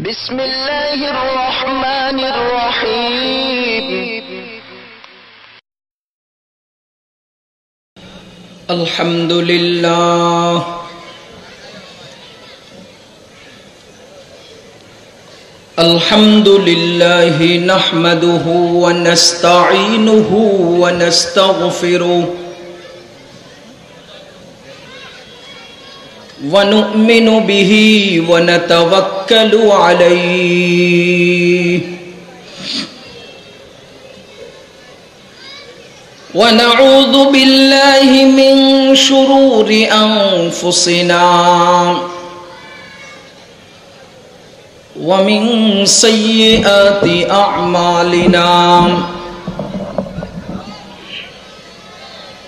بسم الله الرحمن الرحيم. الحمد لله. الحمد لله نحمده ونستعينه ونستغفره. ونؤمن به ونتوكل عليه. ونعوذ بالله من شرور أنفسنا ومن سيئات أعمالنا.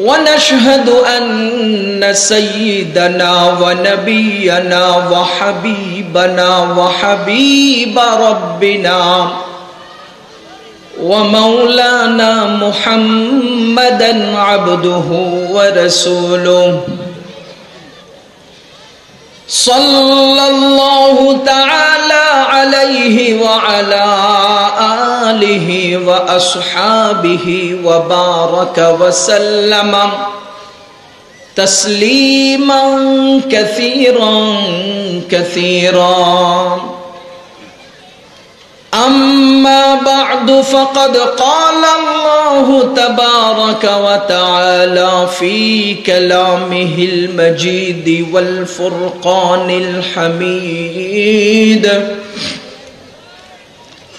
ونشهد أن سيدنا ونبينا وحبيبنا وحبيب ربنا ومولانا محمدا عبده ورسوله. صلى الله تعالى عليه وعلى آله وأصحابه وبارك وسلم تسليما كثيرا كثيرا. أما بعد فقد قال الله تبارك وتعالى في كلامه المجيد والفرقان الحميد.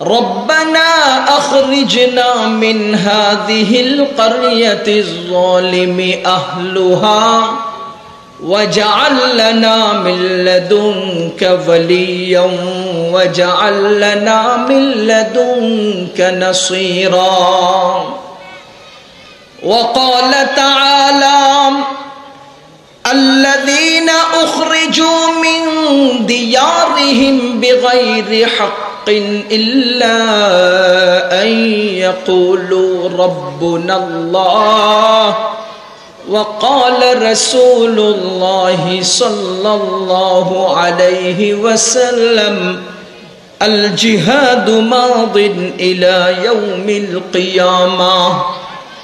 ربنا أخرجنا من هذه القرية الظالم أهلها واجعل لنا من لدنك وليا واجعل لنا من لدنك نصيرا. وقال تعالى الذين أخرجوا من ديارهم بغير حق إلا أن يقولوا ربنا الله. وقال رسول الله صلى الله عليه وسلم الجهاد ماض إلى يوم القيامة.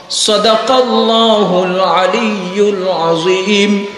صدق الله العلي العظيم.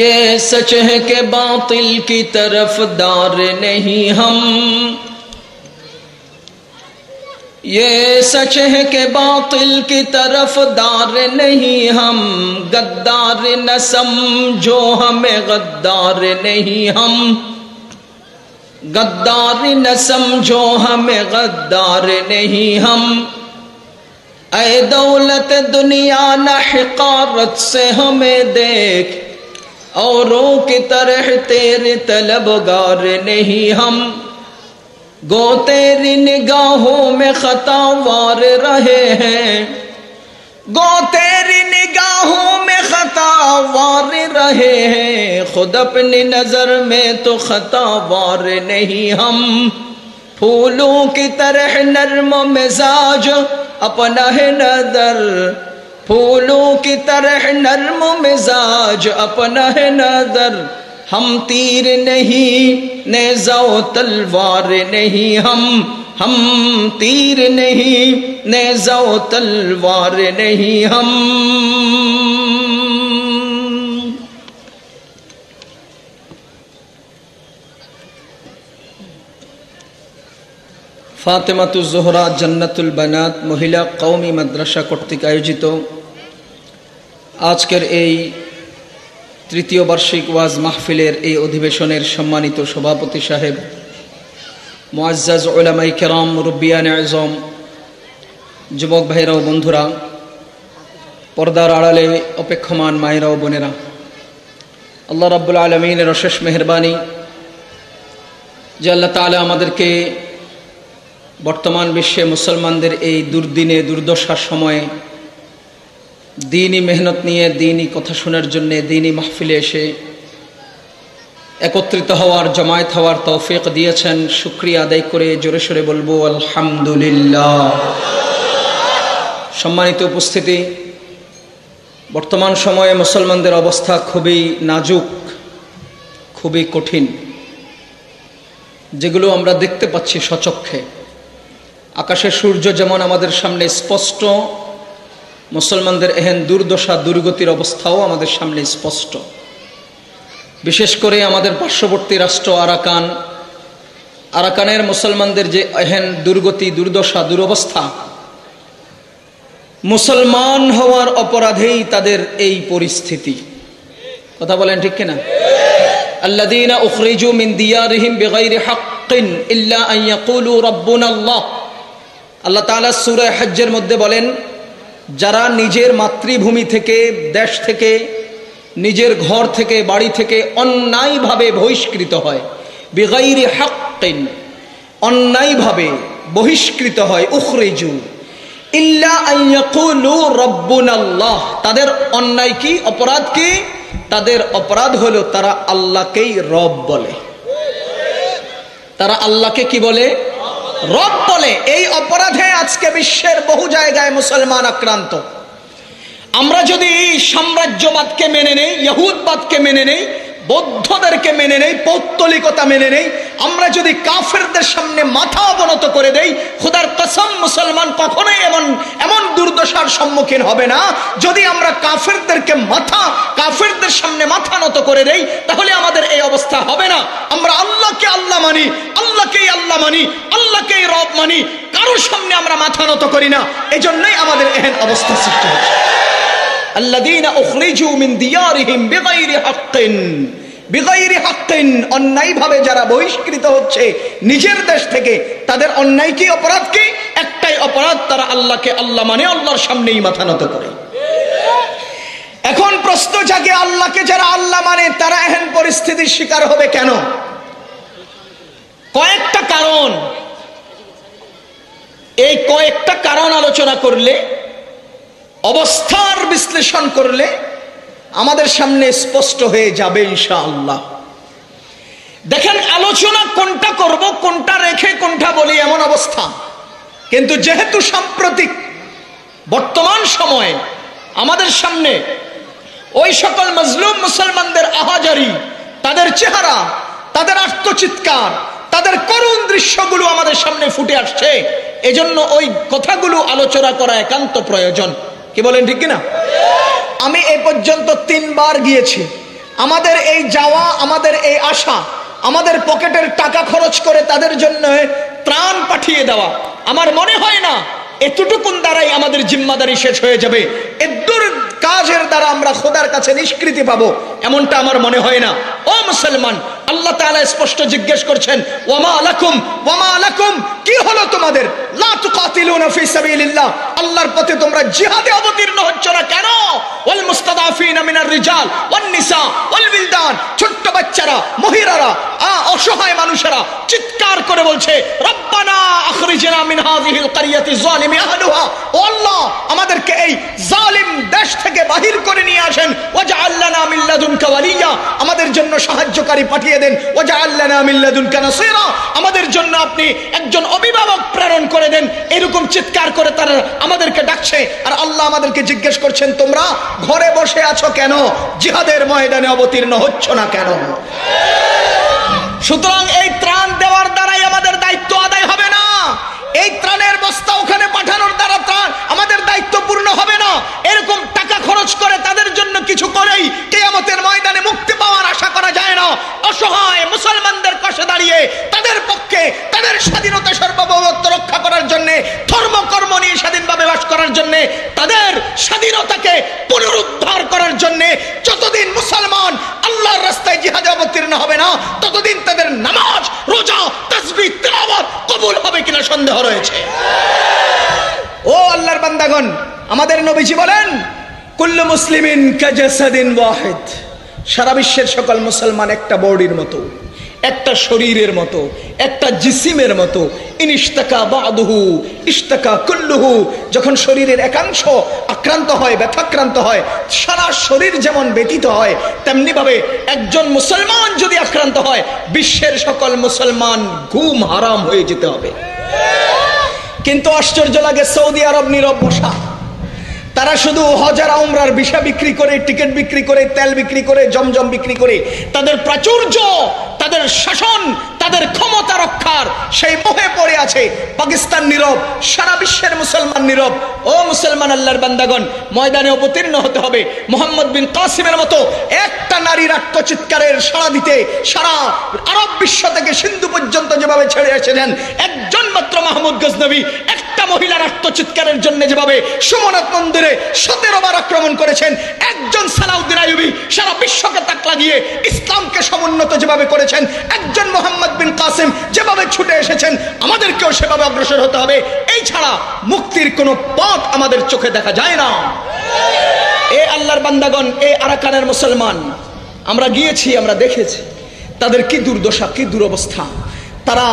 یہ سچ ہے کہ باطل کی طرف دار نہیں ہم۔ یہ سچ ہے کہ باطل کی طرف دار نہیں ہم۔ غدار نہ سمجھو ہمیں غدار نہیں ہم۔ غدار نہ سمجھو ہمیں غدار نہیں ہم۔ اے دولت دنیا نہ حقارت سے ہمیں دیکھ۔ اوروں کی طرح تیرے طلبگار نہیں ہم۔ گو تیری نگاہوں میں خطا وار رہے ہیں۔ گو تیری نگاہوں میں خطا وار رہے ہیں۔ خود اپنی نظر میں تو خطا وار نہیں ہم۔ پھولوں کی طرح نرم مزاج، اپنا ہے نظر۔ پھولوں کی طرح نرم مزاج اپنا ہے نظر۔ ہم تیر نہیں، نیزا و تلوار نہیں۔ ہم ہم تیر نہیں، نیزا و تلوار نہیں۔ ہم۔ فاطمہ تو زہرا جنت البنات، مہیلا قومی مدرسہ کٹک آیوجت আজকের এই তৃতীয় বার্ষিক ওয়াজ মাহফিলের এই অধিবেশনের সম্মানিত সভাপতি সাহেব মোয়াজ্জাজ ওলামাই কেরাম মুরব্বিয়ান আজম যুবক ভাইরা ও বন্ধুরা, পর্দার আড়ালে অপেক্ষমান মায়েরা ও বোনেরা, আল্লাহ রাব্বুল আলমিনের অশেষ মেহরবানি, যে আল্লাহ তালা আমাদেরকে বর্তমান বিশ্বে মুসলমানদের এই দুর্দিনে, দুর্দশার সময়ে দিনই মেহনত নিয়ে, দিনই কথা শোনার জন্যে, দিনই মাহফিলে এসে একত্রিত হওয়ার, জমায়েত হওয়ার তৌফিক দিয়েছেন। শুক্রিয়া আদায় করে জোরে সোরে বলব, আলহামদুলিল্লাহ। সম্মানিত উপস্থিতি, বর্তমান সময়ে মুসলমানদের অবস্থা খুবই নাজুক, খুবই কঠিন। যেগুলো আমরা দেখতে পাচ্ছি সচক্ষে আকাশের সূর্য যেমন আমাদের সামনে স্পষ্ট মুসলমানদের এহেন দুর্দশা, দুর্গতির অবস্থাও আমাদের সামনে স্পষ্ট। বিশেষ করে আমাদের পার্শ্ববর্তী রাষ্ট্র আরাকান। আরাকানের মুসলমানদের যে এহেন দুর্গতি, দুর্দশা, দুরবস্থা, মুসলমান হওয়ার অপরাধেই তাদের এই পরিস্থিতি। কথা বলেন ঠিক কিনা? আল্লাদিনা ইল্লা আল্লাহ আল্লাহ হজ্জের মধ্যে বলেন যারা নিজের মাতৃভূমি থেকে, দেশ থেকে, নিজের ঘর থেকে, বাড়ি থেকে অন্যায়ভাবে বহিষ্কৃত হয়। বেগাইরে হাক্কিন, অন্যায়ভাবে বহিষ্কৃত হয়। উখরেজু আল্লাহ তাদের অন্যায় কি, অপরাধ কি? তাদের অপরাধ হলো তারা আল্লাহকেই রব বলে। তারা আল্লাহকে কি বলে? রব বলে, এই অপরাধে আজকে বিশ্বের বহু জায়গায় মুসলমান আক্রান্ত। আমরা যদি সাম্রাজ্যবাদকে মেনে নেই ইহুদবাদকে মেনে নেই বৌদ্ধদেরকে মেনে নেই পৌত্তলিকতা মেনে নেই আমরা যদি কাফেরদের সামনে মাথা অবনত করে দেই খুদার কসম মুসলমান কখনোই এমন এমন দুর্দশার সম্মুখীন হবে না যদি আমরা কাফেরদেরকে মাথা কাফেরদের সামনে মাথা নত করে দেই তাহলে আমাদের এই অবস্থা হবে না আমরা আল্লাহকে আল্লাহ মানি আল্লাহকেই আল্লাহ মানি আল্লাহকেই রব মানি কারোর সামনে আমরা মাথা নত করি না এজন্যই আমাদের এহেন অবস্থা সৃষ্টি হচ্ছে الذين أخرجوا من ديارهم بغير حق হাক্কিন, অন্যায়ভাবে যারা বহিষ্কৃত হচ্ছে, নিজের দেশ থেকে তাদের অন্যায় কি, অপরাধ কি? একটাই অপরাধ, তারা আল্লাহকে আল্লাহ মানে আল্লাহর সামনেই মাথা নত করে। এখন প্রশ্ন জাগে, আল্লাহকে যারা আল্লাহ মানে তারা এহেন পরিস্থিতির শিকার হবে কেন? কয়েকটা কারণ। এই কয়েকটা কারণ আলোচনা করলে, অবস্থার বিশ্লেষণ করলে আমাদের সামনে স্পষ্ট হয়ে যাবে ইনশাআল্লাহ। দেখেন, আলোচনা কোনটা করব, কোনটা রেখে, কোনটা বলি এমন অবস্থা। কিন্তু যেহেতু সাম্প্রতিক বর্তমান সময়ে আমাদের সামনে ওই সকল মজলুম মুসলমানদের আহাজারি, তাদের চেহারা, তাদের আত্মচিৎকার, তাদের করুণ দৃশ্যগুলো আমাদের সামনে ফুটে আসছে, এজন্য ওই কথাগুলো আলোচনা করা একান্ত প্রয়োজন। কি বলেন ঠিক কিনা? আমি এই পর্যন্ত তিনবার গিয়েছি। আমাদের এই যাওয়া, আমাদের এই আশা আমাদের পকেটের টাকা খরচ করে তাদের জন্য ত্রাণ পাঠিয়ে দেওয়া, আমার মনে হয় না এতটুকুন দ্বারাই আমাদের জিম্মাদারি শেষ হয়ে যাবে। এদুর কাজের দ্বারা আমরা খোদার কাছে নিষ্কৃতি পাবো, এমনটা আমার মনে হয় না। ও মুসলমান আল্লাহ তাআলা স্পষ্ট জিজ্ঞেস করছেন, ওয়ামা আলাকুম ওয়ামা আলাকুম কি হলো তোমাদের? চিৎকার করে বলছে আল্লাহ, আমাদেরকে এই জালিম দেশ থেকে বাহির করে নিয়ে আসেন আমাদের জন্য সাহায্যকারী পাঠিয়ে দেন আমাদের জন্য আপনি একজন অভিভাবক প্রেরণ করে দেন। এরকম চিৎকার করে তারা আমাদেরকে ডাকছে আর আল্লাহ আমাদেরকে জিজ্ঞেস করছেন, তোমরা ঘরে বসে আছো কেন? জিহাদের ময়দানে অবতীর্ণ হচ্ছ না কেন? সুতরাং এই ত্রাণ দেওয়ার দ্বারাই আমাদের দায়িত্ব আদায় হবে না। এই ত্রাণের এরকম টাকা খরচ করে তাদের জন্য কিছু করেই কেয়ামতের ময়দানে মুক্তি পাওয়ার আশা করা যায় না। অসহায় মুসলমানদের পাশে দাঁড়িয়ে তাদের পক্ষে তাদের স্বাধীনতা সার্বভৌমত্ব রক্ষা করার জন্য ধর্ম কর্ম নিয়ে স্বাধীনভাবে বাস করার জন্য, তাদের স্বাধীনতাকে পুনরুদ্ধার করার জন্য যতদিন মুসলমান আল্লাহর রাস্তায় জিহাদে অবতীর্ণ হবে না, ততদিন তাদের নামাজ, রোজা তসবি তেলাওয়াত কবুল হবে কিনা সন্দেহ রয়েছে। ও আল্লাহর বান্দাগণ আমাদের নবীজি বলেন, কুল্লু মুসলিমিন কাজাসাদিন ওয়াহিদ। সারা বিশ্বের সকল মুসলমান একটা বডির মতো, একটা শরীরের মতো, একটা জিসিমের মতো। ইনিস্তাকা বাদুহু ইস্তাকা কুল্লুহু, যখন শরীরের একাংশ আক্রান্ত হয়, ব্যথাক্রান্ত হয়, সারা শরীর যেমন ব্যতীত হয়, তেমনিভাবে একজন মুসলমান যদি আক্রান্ত হয়, বিশ্বের সকল মুসলমান ঘুম হারাম হয়ে যেতে হবে। কিন্তু আশ্চর্য লাগে সৌদি আরব নীরব বসা। তারা শুধু হজার উমরার বিষা বিক্রি করে, টিকিট বিক্রি করে, তেল বিক্রি করে, জমজম বিক্রি করে, তাদের প্রাচুর্য, তাদের শাসন, তাদের ক্ষমতা রক্ষার সেই মোহে পড়ে আছে পাকিস্তান নীরব, সারা বিশ্বের মুসলমান নীরব। ও মুসলমান আল্লাহর বান্দাগণ, ময়দানে অবতীর্ণ হতে হবে। মোহাম্মদ বিন কাসিমের মতো একটা নারীর আত্মচিৎকারের সাড়া দিতে সারা আরব বিশ্ব থেকে সিন্ধু পর্যন্ত যেভাবে ছেড়ে এসেছেন, একজন মাত্র মাহমুদ গজনবী একটা মহিলার আত্মচিৎকারের জন্য যেভাবে সুমনাথ মন্দিরে সতেরো বার আক্রমণ করেছেন, একজন সালাউদ্দিন আয়ুবি সারা বিশ্বকে তাক লাগিয়ে ইসলামকে সমুন্নত যেভাবে করেছেন, একজন মোহাম্মদ বিন কাসিম যেভাবে ছুটে এসেছেন, আমাদেরকেও সেভাবে অগ্রসর হতে হবে। এই ছাড়া মুক্তির কোনো পথ আমাদের চোখে দেখা যায় না। এ আল্লাহর বান্দাগণ, এ আরাকানের মুসলমান, আমরা গিয়েছি, আমরা দেখেছি, তাদের কি দুর্দশা, কি দুরবস্থা। তারা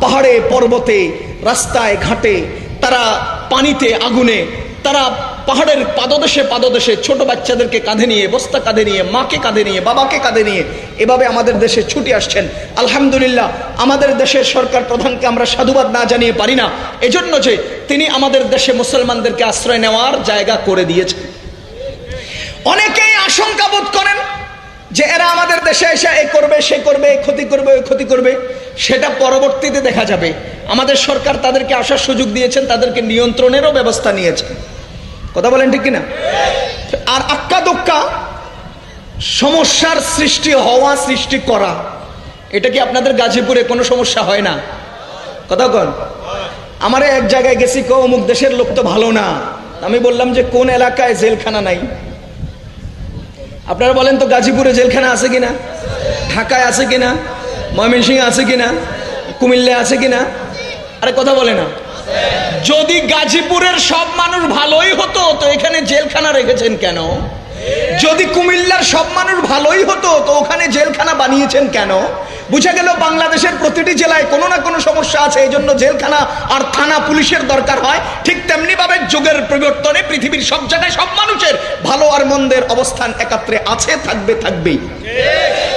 পাহাড়ে, পর্বতে, রাস্তায়, ঘাটে, তারা পানিতে, আগুনে, তারা পাহাড়ের পাদদেশে পাদদেশে ছোট বাচ্চাদেরকে কাঁধে নিয়ে, বস্তা কাঁধে নিয়ে, মাকে কাঁধে নিয়ে, বাবাকে কাঁধে নিয়ে এভাবে আমাদের দেশে ছুটি আসছেন। আলহামদুলিল্লাহ, আমাদের দেশের সরকার প্রধানকে আমরা সাধুবাদ না জানিয়ে পারি না। এজন্য যে তিনি আমাদের দেশে মুসলমানদেরকে আশ্রয় নেওয়ার জায়গা করে দিয়েছেন। অনেকেই আশঙ্কা বোধ করেন যে এরা আমাদের দেশে এসে এ করবে, সে করবে ক্ষতি করবে ক্ষতি করবে। সেটা পরবর্তীতে দেখা যাবে। আমাদের সরকার তাদেরকে আসার সুযোগ দিয়েছেন, তাদেরকে নিয়ন্ত্রণেরও ব্যবস্থা নিয়েছেন কথা বলেন ঠিক কিনা? আর আক্কা দোক্কা সমস্যার সৃষ্টি, হওয়া সৃষ্টি করা, এটা কি আপনাদের গাজীপুরে কোনো সমস্যা হয় না? কথা কন। আমার এক জায়গায় গেছি, কো, অমুক দেশের লোক তো ভালো না। আমি বললাম যে, কোন এলাকায় জেলখানা নাই? আপনারা বলেন তো, গাজীপুরে জেলখানা আছে কিনা? ঢাকায় আছে কিনা? ময়মনসিং আছে কিনা? কুমিল্লা আছে কিনা? আরে কথা বলে না। যদি গাজীপুরের সব মানুষ ভালোই হতো, তো এখানে জেলখানা রেখেছেন কেন? যদি কুমিল্লার সব মানুষ ভালোই হতো, তো ওখানে জেলখানা বানিয়েছেন কেন? বুঝা গেল বাংলাদেশের প্রতিটি জেলায় কোনো না কোনো সমস্যা আছে, এই জন্য জেলখানা আর থানা পুলিশের দরকার হয়। ঠিক তেমনি ভাবে যুগের পরিবর্তনে পৃথিবীর সব জায়গায় সব মানুষের ভালো আর মন্দের অবস্থান একাত্রে আছে, থাকবে, থাকবেই।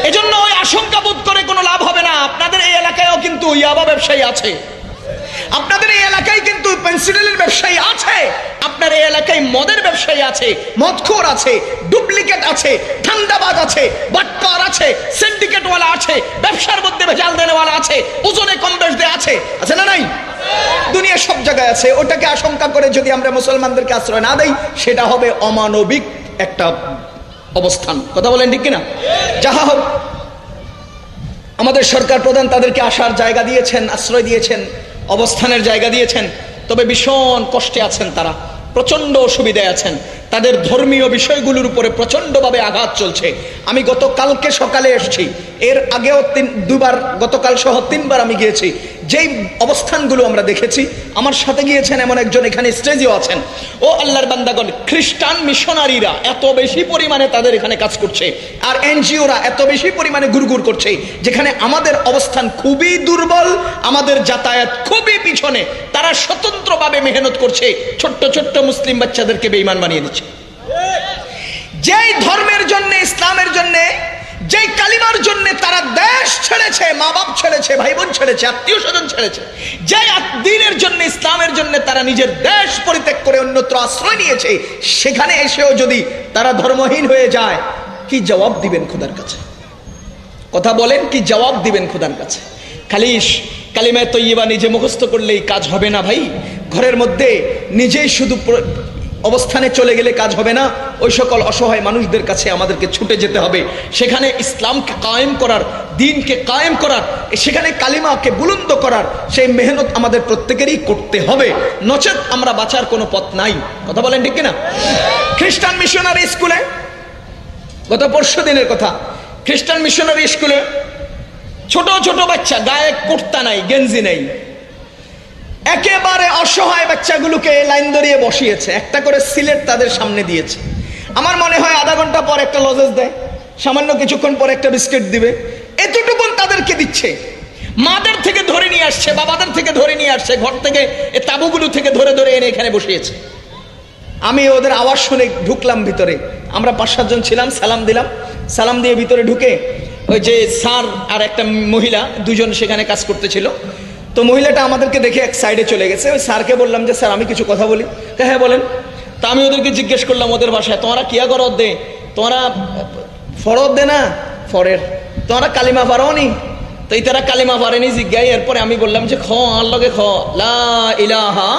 এজন্য ওই আশঙ্কা বোধ করে কোনো লাভ হবে না। আপনাদের এই এলাকায়ও কিন্তু ইয়াবা ব্যবসায়ী আছে। আপনাদের এই এলাকায় কিন্তু পেন্সিলের ব্যবসায়ী আছে। আপনার এই এলাকায় মদের ব্যবসায়ী আছে, মদখোর আছে, ডুপ্লিকেট আছে ঠান্ডাবাজ আছে, বাটপার আছে সিন্ডিকেট ওয়ালা আছে, ব্যবসার মধ্যে ভেজাল দেনেওয়ালা আছে, ওজনে কম বেশ দেয় আছে। আছে না নাই? দুনিয়া সব জায়গায় আছে। ওটাকে আশঙ্কা করে যদি আমরা মুসলমানদেরকে আশ্রয় না দেই, সেটা হবে অমানবিক একটা অবস্থান। কথা বলেন ঠিক কিনা? যাহা হোক, আমাদের সরকার প্রধান তাদেরকে আসার জায়গা দিয়েছেন, আশ্রয় দিয়েছেন। অবস্থানের জায়গা দিয়েছেন তবে ভীষণ কষ্টে আছেন তারা। প্রচণ্ড অসুবিধায় আছেন। তাদের ধর্মীয় বিষয়গুলোর উপরে প্রচন্ডভাবে আঘাত চলছে। আমি গতকালকে সকালে এসেছি। এর আগেও তিন, দুবার, গতকাল সহ তিনবার আমি গিয়েছি। যেই অবস্থানগুলো আমরা দেখেছি, আমার সাথে গিয়েছেন এমন একজন, এখানে স্টেজেও আছেন। ও আল্লাহর বান্দাগণ, খ্রিস্টান মিশনারিরা এত বেশি পরিমাণে তাদের এখানে কাজ করছে। আর এনজিওরা এত বেশি পরিমাণে গুরগুর করছে, যেখানে আমাদের অবস্থান খুবই দুর্বল, আমাদের যাতায়াত খুবই পিছনে। তারা স্বতন্ত্রভাবে মেহনত করছে। ছোট্ট ছোট্ট মুসলিম বাচ্চাদেরকে বেইমান বানিয়ে দিচ্ছে। যেই ধর্মের জন্য, ইসলামের জন্য, যেই কালিমার জন্য তারা দেশ ছেড়েছে মা বাপ ছেড়েছে ভাই বোন ছেড়েছে আত্মীয় স্বজন ছেড়েছে, যেই দিনের জন্য, ইসলামের জন্য তারা নিজের দেশ পরিত্যাগ করে অন্যত্র আশ্রয় নিয়েছে, সেখানে এসেও যদি তারা ধর্মহীন হয়ে যায়, কি জবাব দিবেন খোদার কাছে? কথা বলেন, কি জবাব দিবেন খোদার কাছে? খালিস কালিমায় তৈবা নিজে মুখস্থ করলেই কাজ হবে না ভাই। ঘরের মধ্যে নিজেই শুধু অবস্থানে চলে গেলে কাজ হবে না, ওই সকল অসহায় মানুষদের কাছে আমাদেরকে ছুটে যেতে হবে। সেখানে ইসলামকে কায়েম করার, দিনকে কায়েম করার, সেখানে কালিমাকে বুলন্দ করার, সেই মেহনত আমাদের প্রত্যেকেরই করতে হবে। নচেত আমরা বাঁচার কোনো পথ নাই। কথা বলেন ঠিক কিনা? খ্রিস্টান মিশনারি স্কুলে, গত পরশু দিনের কথা, খ্রিস্টান মিশনারি স্কুলে ছোট ছোট বাচ্চা, গায়ে কুর্তা নাই, গেঞ্জি নেই। একেবারে অসহায় বাচ্চাগুলোকে লাইন ধরিয়ে বসিয়েছে। একটা করে সিলেট তাদের সামনে দিয়েছে। আমার মনে হয় আধা ঘণ্টা পর একটা লজেস দেয়। সামান্য কিছুক্ষণ পর একটা বিস্কিট দিবে। এতটুকুন তাদেরকে দিচ্ছে। মাদের থেকে ধরে নিয়ে আসছে বাবাদের থেকে ধরে নিয়ে আসছে, ঘর থেকে এ তাবুগুলো থেকে ধরে ধরে এনে এখানে বসিয়েছে। আমি ওদের আওয়াজ শুনে ঢুকলাম ভিতরে। আমরা পাঁচ সাতজন ছিলাম, সালাম দিলাম। সালাম দিয়ে ভিতরে ঢুকে ওই যে স্যার আর একটা মহিলা, দুজন সেখানে কাজ করতেছিল। তো মহিলাটা আমাদেরকে দেখে এক সাইডে চলে গেছে। ওই স্যারকে বললাম যে, স্যার, আমি কিছু কথা বলি। হ্যাঁ বলেন। তা আমি ওদেরকে জিজ্ঞেস করলাম ওদের ভাষায় তোমরা কিয়া করো দে তোমরা ফরদ দে না? ফরের। তোমরা কালিমা পারো নি তো তারা কালিমা পারেনি, জিজ্ঞাই। এরপরে আমি বললাম যে, খ লগে খ। লা ইলাহা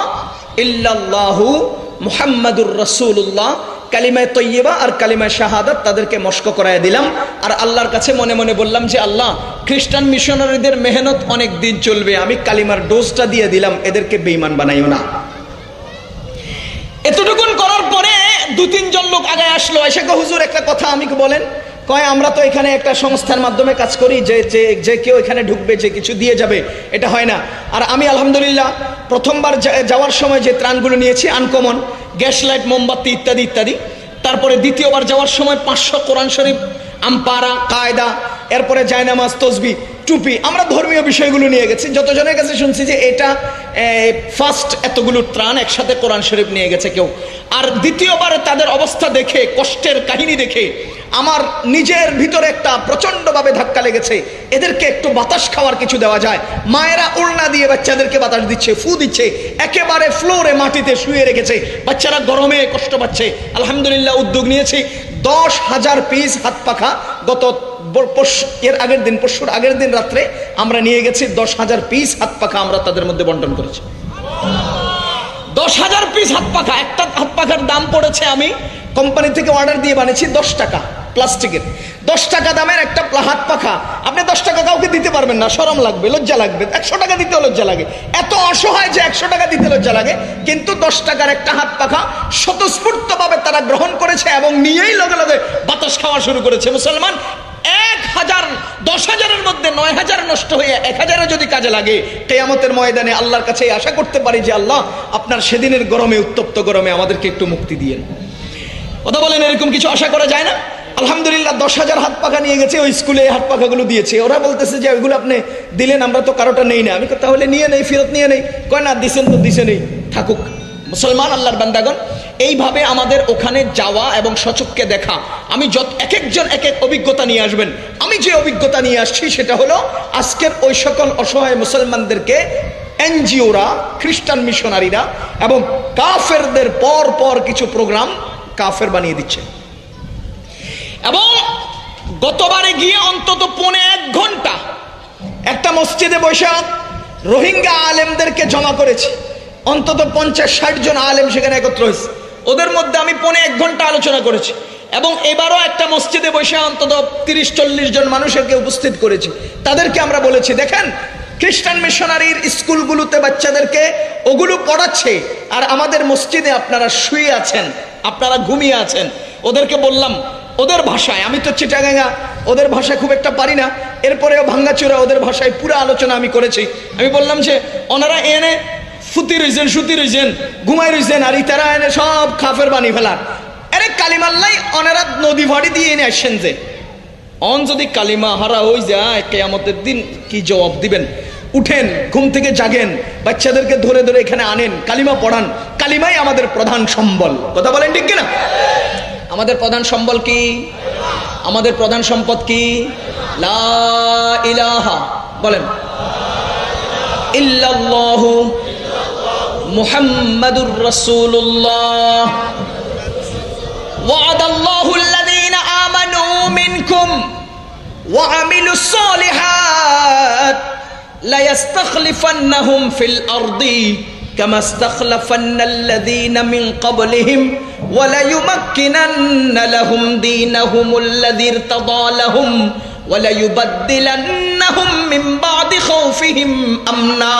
ইল্লাল্লাহু মুহাম্মাদুর রাসূলুল্লাহ। কালিমায় তৈয়বা আর কালিমায় শাহাদাত তাদেরকে মস্ক করায় দিলাম। আর আল্লাহর কাছে মনে মনে বললাম যে, আল্লাহ, খ্রিস্টান মিশনারিদের মেহনত অনেক দিন চলবে, আমি কালিমার ডোজটা দিয়ে দিলাম, এদেরকে বেইমান বানাইও না। এতটুকুন করার পরে দু তিনজন লোক আগে আসলো, এসে হুজুর, একটা কথা আমি বলেন। কয়, আমরা তো এখানে একটা সংস্থার মাধ্যমে কাজ করি, যে যে যে কেউ এখানে ঢুকবে, যে কিছু দিয়ে যাবে, এটা হয় না। আর আমি আলহামদুলিল্লাহ, প্রথমবার যাওয়ার সময় যে ত্রাণগুলো নিয়েছি, আনকমন গ্যাস লাইট, মোমবাতি ইত্যাদি ইত্যাদি। তারপরে দ্বিতীয়বার যাওয়ার সময় পাঁচশো কোরআন শরীফ, আমপারা, কায়দা, এরপরে জায়নামাজ, তসবি। টুপি। আমরা ধর্মীয় বিষয়গুলো নিয়ে গেছি। যতজনের কাছে শুনছি যে এটা ফার্স্ট এতগুলো ত্রাণ একসাথে কোরআন শরীফ নিয়ে গেছে কেউ। আর দ্বিতীয়বারে তাদের অবস্থা দেখে, কষ্টের কাহিনী দেখে, আমার নিজের ভিতরে একটা প্রচণ্ডভাবে ধাক্কা লেগেছে। এদেরকে একটু বাতাস খাওয়ার কিছু দেওয়া যায়। মায়েরা উড়না দিয়ে বাচ্চাদেরকে বাতাস দিচ্ছে, ফু দিচ্ছে, একেবারে ফ্লোরে মাটিতে শুয়ে রেখেছে। বাচ্চারা গরমে কষ্ট পাচ্ছে। আলহামদুলিল্লাহ উদ্যোগ নিয়েছি। দশ হাজার পিস হাত পাখা গত এর আগের দিন, পরশুর আগের দিন রাত্রে আমরা নিয়ে গেছি দশ হাজার পিস হাত পাখা আমরা তাদের মধ্যে বন্টন করেছি। দশ হাজার পিস হাত পাখা, একটা হাত পাখার দাম পড়েছে আমি কোম্পানি থেকে অর্ডার দিয়ে বানিয়েছি দশ টাকা প্লাস্টিকের। দশ টাকা দামের একটা হাত পাখা। আপনি দশ টাকা কাউকে দিতে পারবেন না, সরম লাগবে, লজ্জা লাগবে। একশো টাকা দিতে লজ্জা লাগে। এত অসহায় যে একশো টাকা দিতে লজ্জা লাগে, কিন্তু দশ টাকার একটা হাত পাখা স্বতঃস্ফূর্তভাবে তারা গ্রহণ করেছে এবং নিয়েই লগে লগে বাতাস খাওয়া শুরু করেছে। মুসলমান এক হাজার, দশ হাজারের মধ্যে নয় হাজার নষ্ট হয়ে এক হাজারও যদি কাজে লাগে, কেয়ামতের ময়দানে আল্লাহর কাছে আশা করতে পারি যে আল্লাহ আপনার সেদিনের গরমে, উত্তপ্ত গরমে আমাদেরকে একটু মুক্তি দিয়েন। কথা বলেন, এরকম কিছু আশা করা যায় না? আলহামদুলিল্লাহ, দশ হাজার হাত পাখা নিয়ে গেছে, ওই স্কুলে হাত পাখাগুলো দিয়েছে। ওরা বলতেছে যে ওইগুলো আপনি দিলেন, আমরা তো কারোটা নেই না। আমি তাহলে নিয়ে নেই, ফেরত নিয়ে নেই। কয়, না, দিছেন তো, দিছে নেই। থাকুক। মুসলমান আল্লাহর বান্দাগণ, এইভাবে আমাদের ওখানে যাওয়া এবং সচককে দেখা। আমি যত এক একজন এক এক অভিজ্ঞতা নিয়ে আসবেন। আমি যে অভিজ্ঞতা নিয়ে আসছি সেটা হলো, আজকের ওই সকল অসহায় মুসলমানদেরকে এনজিওরা, খ্রিস্টান মিশনারিরা এবং কাফেরদের পর পর কিছু প্রোগ্রাম কাফের বানিয়ে দিচ্ছে। এবং গতবারে গিয়ে অন্তত পৌনে এক ঘণ্টা একটা মসজিদে বসে রোহিঙ্গা আলেমদেরকে জমা করেছি। অন্তত পঞ্চাশ, ষাট জন আলেম সেখানে একত্র হয়েছে। ওদের মধ্যে আমি পনে এক ঘণ্টা আলোচনা করেছি। এবং এবারও একটা মসজিদে বসে অন্তত তিরিশ, চল্লিশ জন মানুষেরকে উপস্থিত করেছি। তাদেরকে আমরা বলেছি, দেখেন, খ্রিস্টান মিশনারির স্কুলগুলোতে বাচ্চাদেরকে ওগুলো পড়াচ্ছে, আর আমাদের মসজিদে আপনারা শুয়ে আছেন, আপনারা ঘুমিয়ে আছেন। ওদেরকে বললাম, ওদের ভাষায়, আমি তো চিটাগাঙ্গা, ওদের ভাষা খুব একটা পারি না। এরপরেও ভাঙ্গাচোরা ওদের ভাষায় পুরো আলোচনা আমি করেছি। আমি বললাম যে, ওনারা এনে ফুতি রইছেন সুতি রইছেন ঘুমাই রইছেন, আর ইতারা এনে সব খাফের বানি ফেলার। আরে কালিমাল্লাই ওনারা নদী ভাড়ি দিয়ে এনে আসছেন যে। অন যদি কালিমা হারা হয়ে যায়, কেয়ামতের দিন কি জবাব দিবেন? উঠেন, ঘুম থেকে জাগেন, বাচ্চাদেরকে ধরে ধরে এখানে আনেন, কালিমা পড়ান। কালিমাই আমাদের প্রধান সম্বল। কথা বলেন ঠিক কিনা? আমাদের প্রধান সম্বল কি? আমাদের প্রধান সম্পদ কি? লা ইলাহা। বলেন। ইল্লাল্লাহু محمد رسول الله. وعد الله الذين آمنوا منكم وعملوا الصالحات ليستخلفنهم في الأرض كما استخلفن الذين من قبلهم وليمكنن لهم دينهم الذي ارتضى لهم وليبدلنهم من بعد خوفهم أمنا.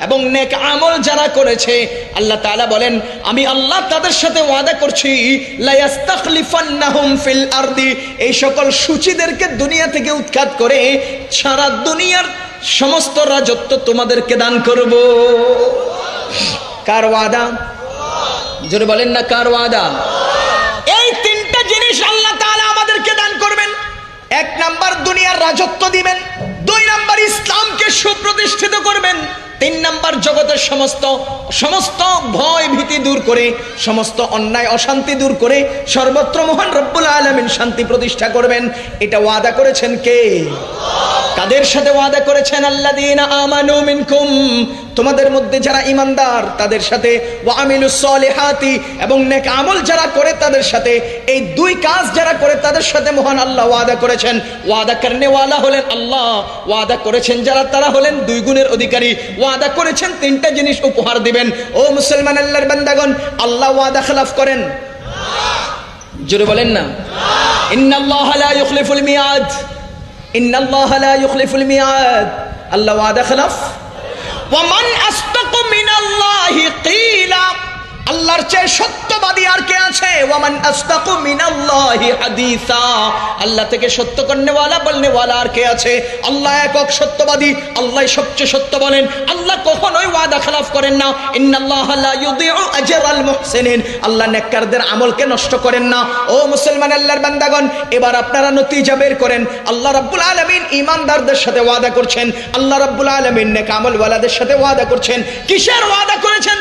এবং নেক আমল যারা করেছে, আল্লাহ তাআলা বলেন, আমি আল্লাহ তাদের সাথে ওয়াদা করছি ফিল এই সকল সূচিদেরকে দুনিয়া থেকে উৎখাত করে সারা দুনিয়ার সমস্ত রাজত্ব তোমাদেরকে দান করব। কার ওয়াদা? জোরে বলেন না, কার ওয়াদা? এই তিনটা জিনিস আল্লাহ করবেন এক নাম্বার দুনিয়ার রাজত্ব দিবেন দুই নাম্বার ইসলামকে সুপ্রতিষ্ঠিত করবেন। তিন নাম্বার জগতের সমস্ত সমস্ত ভয় ভীতি দূর করে, সমস্ত অন্যায় অশান্তি দূর করে সর্বত্র মহান রব্বুল আলমিন শান্তি প্রতিষ্ঠা করবেন। এটা ওয়াদা করেছেন কে? কাদের সাথে ওয়াদা করেছেন? আমানু মিনকুম। তোমাদের মধ্যে যারা ইমানদার তাদের সাথে। ওয়ামিলুস এবং নেক আমল যারা করে, তাদের সাথে। এই দুই কাজ যারা করে, তাদের সাথে মহান আল্লাহ ওয়াদা করেছেন। ওয়াদা করনে ওয়ালা হলেন আল্লাহ। ওয়াদা করেছেন যারা, তারা হলেন দুই গুণের অধিকারী। ওয়াদা করেছেন, তিনটা জিনিস উপহার দিবেন। ও মুসলমান আল্লাহর বান্দাগণ, আল্লাহ ওয়াদা খেলাফ করেন। জোরে বলেন না। মিয়াদ। ইন্নাল্লাহ লা ইউখলিফুল মিয়াদ। আল্লাহ ওয়াদা খেলাফ। মিনাল্লাহি কিলা আল্লাহর চেয়ে সত্যবাদী আর কে আছে? আল্লাহ থেকে সত্য করনেওয়ালা বলনেওয়ালা আর কে আছে? আল্লাহ একক সত্যবাদী, আল্লাহ সবচেয়ে সত্য বলেন। আল্লাহ কখনোই ওয়াদা খেলাফ করেন না। ইন্নাল্লাহ আল্লাহ নেককারদের আমলকে নষ্ট করেন না। ও মুসলমান আল্লাহর বান্দাগণ, এবার আপনারা নতিজা বের করেন। আল্লাহ রাব্বুল আলামিন ঈমানদারদের সাথে ওয়াদা করছেন। আল্লাহ রাব্বুল আলামিন নেক আমলওয়ালাদের সাথে ওয়াদা করছেন। কিসের ওয়াদা করেছেন